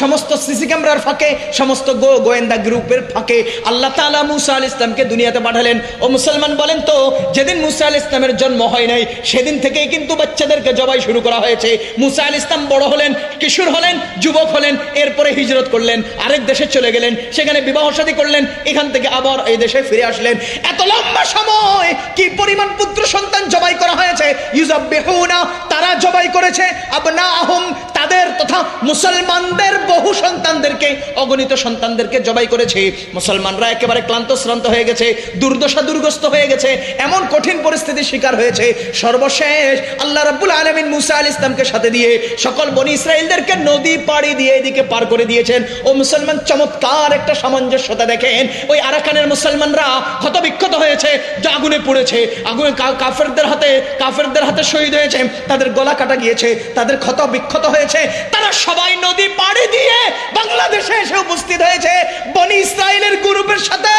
সমস্ত সিসি ক্যামেরার ফাঁকে, সমস্ত গো গোয়েন্দা গ্রুপের ফাঁকে আল্লাহ তাআলা মুসা আলাইহিস ইসলামকে দুনিয়াতে পাঠালেন। ও মুসলমান বলেন তো, যেদিন মুসা আলাইহিস ইসলামের জন্ম হয় নাই, সেদিন থেকেই কিন্তু বাচ্চাদেরকে জবাই শুরু করা হয়েছে। মুসা আল ইসলাম বড় হলেন, কিশোর হলেন, যুবক হলেন, এরপরে হিজরত করলেন, আরেক দেশে চলে গেলেন, সেখানে বিবাহ শাদী করলেন, এখান থেকে আবার এই দেশে ফিরে আসলেন। এত লম্বা সময় কি পরিমাণ পুত্র সন্তান জবাই করা হয়েছে? ইউজাব্বিহুনা তারা জবাই করেছে আবনা আহম তাদের তথা মুসলমানদের বহু সন্তানদেরকে, অগণিত সন্তানদেরকে জবাই করেছে। মুসলমানরা একেবারে ক্লান্ত, শ্রান্ত হয়ে গেছে, দুর্দশা দুর্গস্ত হয়ে গেছে, এমন কঠিন পরিস্থিতির শিকার হয়েছে। সর্বশেষ আল্লাহ রাব্বুল আলামিন মুসা আল ইসলামকে সাথে দিয়ে সকল বনি ইসরায়েলদেরকে নদী পাড়ি দিয়ে এদিকে পার করে দিয়েছেন। ও মুসলমান, চমৎকার একটা সামঞ্জস্যতা দেখেন, ওই আরাকানের মুসলমানরা হতবিক্ষত হয়েছে, যে আগুনে পড়েছে। আগুনে কাফেরদের হাতে কাফেরদের হাতে শহীদ হয়েছে, তাদের গলা কাটা গিয়েছে, তাদের ক্ষত বিক্ষত হয়েছে। তারা সবাই নদী পাড়ি দিয়ে বাংলাদেশে এসে উপস্থিত হয়েছে। বনি ইসরায়েলের গ্রুপের সাথে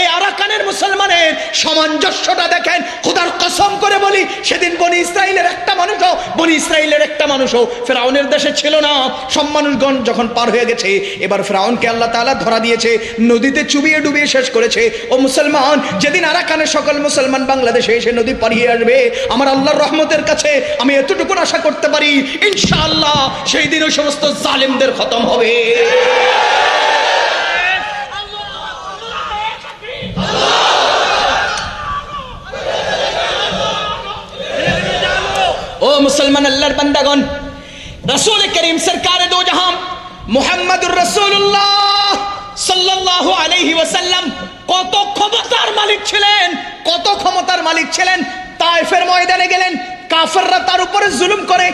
এই আরাকানের মুসলমানের সামঞ্জস্যটা দেখেন। খোদার কসম করে বলি, সেদিন বনি বনি ইসরায়েলের একটা মানুষও, বনি ইসরায়েলের একটা মানুষও ফেরাউনের দেশে ছিল না। সব মানুষগণ যখন পার হয়ে গেছে, এবার ফেরাউনকে আল্লাহ তালা ধরা দিয়েছে, নদীতে চুবিয়ে ডুবিয়ে শেষ করেছে। ও মুসলমান, যেদিন আরাকানের সকল মুসলমান বাংলাদেশে এসে নদী পাড়িয়ে আসবে, আমার আল্লাহর রহমতের কাছে আমি এতটুকু আশা করতে পারি, ইনশাআল্লাহ সেই দিন ওই সমস্ত জালেমদের খতম হবে। Allah! মুসলমান আল্লাহর বান্দাগণ, রসুল করিম সরকার দো জাহান মোহাম্মদুর রসুল্লাহ সাল্লাল্লাহু আলাইহি ওয়াসাল্লাম কত ক্ষমতার মালিক ছিলেন, কত ক্ষমতার মালিক ছিলেন, তাইফের ময়দানে গেলেন, কাফেররা তার উপরে জুলুম করে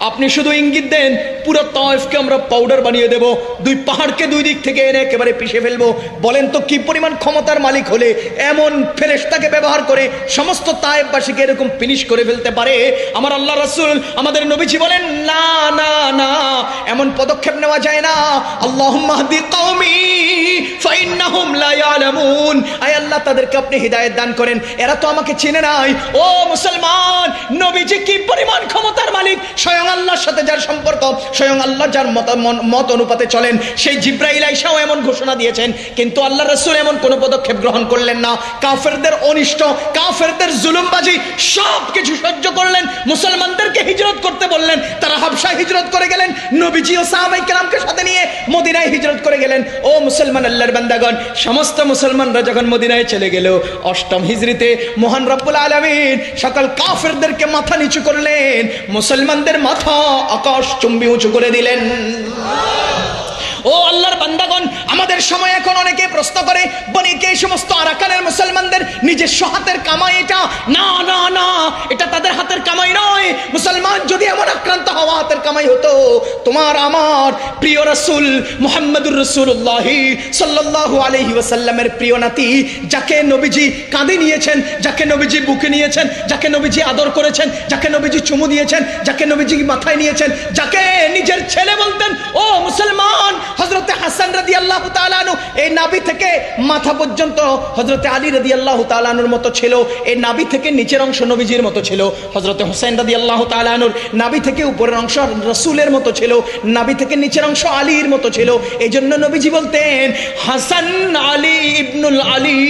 আপনি শুধু ইঙ্গিত দেন, পুরো তায়েফকে আমরা পাউডার বানিয়ে দেব, দুই পাহাড়কে দুই দিক থেকে এনে একেবারে পিষে ফেলব। বলেন তো, কি পরিমাণ ক্ষমতার মালিক হলে এমন ফেরেশতাকে ব্যবহার করে সমস্ত তায়েফবাসীকে এরকম ফিনিশ করে ফেলতে পারে? আমার আল্লাহ রসুল আমাদের নবীজি বলেন, না না না, এমন পদক্ষেপ নেওয়া যায় না। আয় আল্লাহ, তাদেরকে আপনি হিদায়াত দান করেন। এরা তো আমাকে চেনে নাই। ও মুসলমান নবীজি কি পরিমাণ ক্ষমতার মালিক? স্বয়ং আল্লাহর সাথে যার সম্পর্ক, স্বয়ং আল্লাহ যার মত অনুপাতে চলেন, সেই জিব্রাইল আইসাও এমন ঘোষণা দিয়েছেন, কিন্তু আল্লাহ রসুল এমন কোনো পদক্ষেপ গ্রহণ করলেন না। কাফেরদের অনিষ্ট, কাফেরদের জুলুমবাজি সব কিছু সহ্য করলেন, মুসলমানদেরকে হিজরত করতে বললেন, তারা হাবসা হিজরত করে গেলেন, নবীজি ও সাহাবাই কেরামকে সাথে নিয়ে মদিনায় হিজরত করে গেলেন। ও মুসলমান আল্লাহর বান্দাগণ, সমস্ত মুসলমানরা যখন মদিনায় চলে গেল, অষ্টম হিজরিতে মহান রব্বুল আলমিন সকল কাফেরদেরকে মাথা নিচু করলেন, মুসলমানদের মাথা আকাশ চুম্বি উঁচু করে দিলেন। ও আল্লাহর বান্দাগণ, আমাদের সময় এখন অনেকে প্রশ্ন করে বনিকে সমস্ত আরাকানের মুসলমানদের নিজস্ব হাতের কামাই এটা? না না না, এটা তাদের হাতের কামাই নয়। মুসলমান যদি এমন আক্রান্ত হওয়া হাতের কামাই হতো, তোমার আমার প্রিয় রসুল মোহাম্মদুর রসুল্লাহ সাল্লাল্লাহু আলহি ওয়াসাল্লামের প্রিয় নাতি, যাকে নবীজি কাঁধে নিয়েছেন, যাকে নবীজি বুকে নিয়েছেন, যাকে নবীজি আদর করেছেন, যাকে নবীজি চুমু দিয়েছেন, যাকে নবীজি মাথায় নিয়েছেন, যাকে নিজের ছেলে বলতেন, ও মুসলমান হজরতে হাসান রাদি আল্লাহ তালানু এই নাবি থেকে মাথা পর্যন্ত হজরতে আলী রাদি আল্লাহ তালানুর মতো ছিল, এই নাবি থেকে নিচের অংশ নবীজির মতো ছিল হজরতে হোসেন রাদি আল্লাহ তালানুর নাবি থেকে উপরের অংশ রসুলের মতো ছিল নাবি থেকে নিচের অংশ আলীর মতো ছিল এই জন্য নবীজি বলতেন, হাসান আলী ইবনুল আলী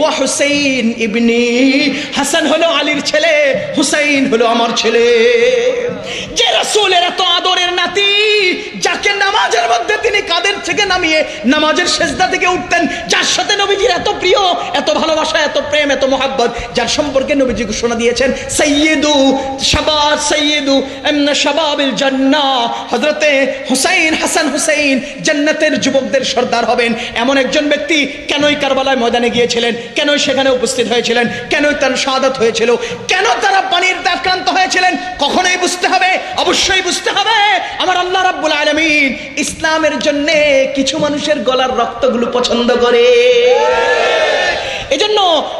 ও হুসেইন ইবনি, হাসান হলো আলীর ছেলে, হুসাইন হলো আমার ছেলে। যে রসুলের এত আদরের নাতি, যাকে নামাজের মধ্যে তিনি কাদের থেকে নামিয়ে নামাজের শেষদা থেকে উঠতেন? যার সাথে নবীজির এত প্রিয়, এত ভালোবাসা, এত প্রেম, এত মোহাব্বত, যার সম্পর্কে নবীজি ঘোষণা দিয়েছেন সৈয়দু শাবাব সৈয়দু এমনা শাবাবিল জান্নাহ হযরতে হুসাইন, হাসান হুসাইন জান্নাতের যুবকদের সর্দার হবেন। এমন একজন ব্যক্তি কেনই কারবালায় ময়দানে গিয়েছিলেন? কেনই সেখানে উপস্থিত হয়েছিলেন? কেনই তার শাহাদাত হয়েছিল? কেন তারা পানির আক্রান্ত হয়েছিলেন? কখনোই বুঝতে হবে, অবশ্যই বুঝতে হবে। আমার আল্লাহ রাব্বুল আলামিন ইসলামের জন্য কিছু মানুষের গলার রক্তগুলো পছন্দ করে। এজন্য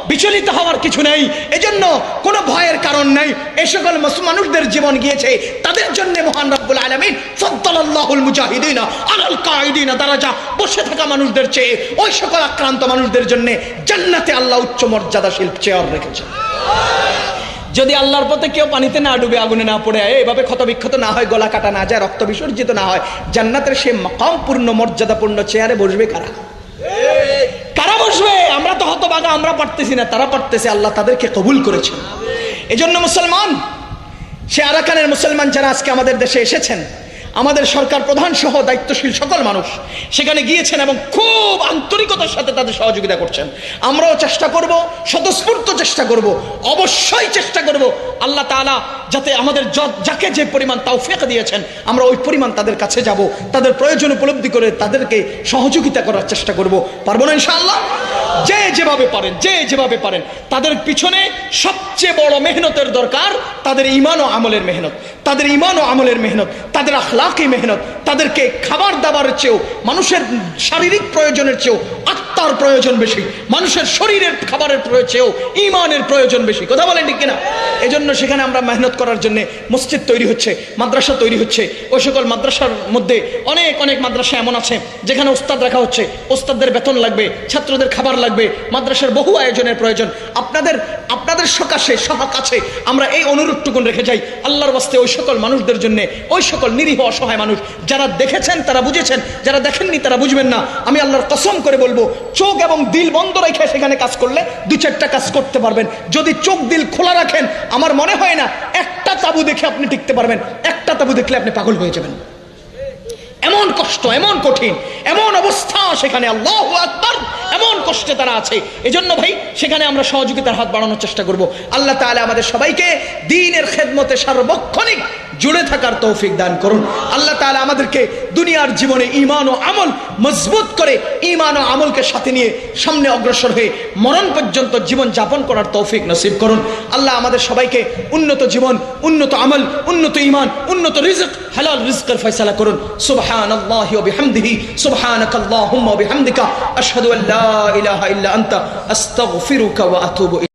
বিচলিত হওয়ার কিছু নেই। এজন্য কোনো ভয়ের কারণ নেই। এ সকল মানুষদের জীবন গিয়েছে। তাদের জন্য মহান রব্বুল আলামিন ফদ্দালাল্লাহুল মুজাহিদিনা আলাল কাঈদিনা দারাজা বসে থাকা মানুষদের চেয়ে ওই সকল আক্রান্ত মানুষদের জন্য জান্নাতে আল্লাহ উচ্চ মর্যাদাশীল চেয়ার রেখেছে। যদি আল্লাহর পথে কেউ পানিতে না ডুবে আগুনে না পড়ে এভাবে ক্ষত বিক্ষত না হয়, গলা কাটা না যায়, রক্ত বিসর্জিত না হয়, জান্নাতের সে মকাম পূর্ণ মর্যাদাপূর্ণ চেয়ারে বসবে কারা? কারা বসবে? আমরা তো হতবাগা, আমরা পারতেছি না। তারা পারতেছে, আল্লাহ তাদেরকে কবুল করেছে। এজন্য মুসলমান সে আরাকানের মুসলমান যারা আজকে আমাদের দেশে এসেছেন আমাদের সরকার প্রধান সহ দায়িত্বশীল সকল মানুষ সেখানে গিয়েছেন এবং খুব আন্তরিকতার সাথে তাদের সহযোগিতা করছেন। আমরাও চেষ্টা করব, স্বতঃস্ফূর্ত চেষ্টা করব, অবশ্যই চেষ্টা করব আল্লাহ তাআলা যাতে আমাদের যাকে যে পরিমাণ তাওফিক দিয়েছেন, আমরা ওই পরিমাণ তাদের কাছে যাব, তাদের প্রয়োজন উপলব্ধি করে তাদেরকে সহযোগিতা করার চেষ্টা করব। পারব না ইনশাআল্লাহ? যে যেভাবে পারেন, যে যেভাবে পারেন, তাদের পিছনে সবচেয়ে বড় মেহনতের দরকার তাদের ইমান ও আমলের মেহনত। তাদের ইমান ও আমলের মেহনত, তাদের আখলাকি মেহনত, তাদেরকে খাবার দাবারের চেয়েও, মানুষের শারীরিক প্রয়োজনের চেয়েও, আত্মার প্রয়োজন বেশি, মানুষের শরীরের খাবারের চেয়েও ইমানের প্রয়োজন বেশি। কথা বলেন ঠিক কিনা? এজন্য সেখানে আমরা মেহনত করার জন্য মসজিদ তৈরি হচ্ছে, মাদ্রাসা তৈরি হচ্ছে। ওই সকল মাদ্রাসার মধ্যে অনেক অনেক মাদ্রাসা এমন আছে, যেখানে ওস্তাদ রাখা হচ্ছে। ওস্তাদদের বেতন লাগবে, ছাত্রদের খাবার লাগবে, মাদ্রাসার বহু আয়োজনের প্রয়োজন। আপনাদের আপনাদের সকাশে, সহকাছে আমরা এই অনুরোধটুকুন রেখে যাই। আল্লাহর বাস্তে ওই সকল মানুষদের জন্য, ওই সকল নিরীহ অসহায় মানুষ, যারা দেখেছেন, তারা বুঝেছেন, যারা দেখেননি, তারা বুঝবেন না। আমি আল্লাহর কসম করে বলব, চোখ এবং দিল বন্ধ রেখে সেখানে কাজ করলে দু চারটা কাজ করতে পারবেন। যদি চোখ দিল খোলা রাখেন, আমার মনে হয় না, একটা তাবু দেখে আপনি টিকতে পারবেন, একটা তাবু দেখলে আপনি পাগল হয়ে যাবেন। এমন কষ্ট, এমন কঠিন, এমন অবস্থা সেখানে আল্লাহ আকবর, এমন কষ্টে তারা আছে। এজন্য ভাই, সেখানে আমরা সহযোগিতার হাত বাড়ানোর চেষ্টা করব। আল্লাহ তাহলে আমাদের সবাইকে দিনের খেদমতে সার্বক্ষণিক জুড়ে থাকার তৌফিক দান করুন। আল্লাহ তাআলা আমাদেরকে দুনিয়ার জীবনে ঈমান ও আমল মজবুত করে ঈমান ও আমলকে সাথে নিয়ে সামনে অগ্রসর হয়ে মরণ পর্যন্ত জীবন যাপন করার তৌফিক নসিব করুন। আল্লাহ আমাদের সবাইকে উন্নত জীবন, উন্নত আমল, উন্নত ঈমান, উন্নত রিজক হালাল রিজকের ফয়সালা করুন। সুবহানাল্লাহি ওয়া বিহামদিহি, সুবহানাকাল্লাহুম্মা ওয়া বিহামদিকা, আশহাদু আল্লা ইলাহা ইল্লা আনতা, আস্তাগফিরুকা ওয়া আতুবু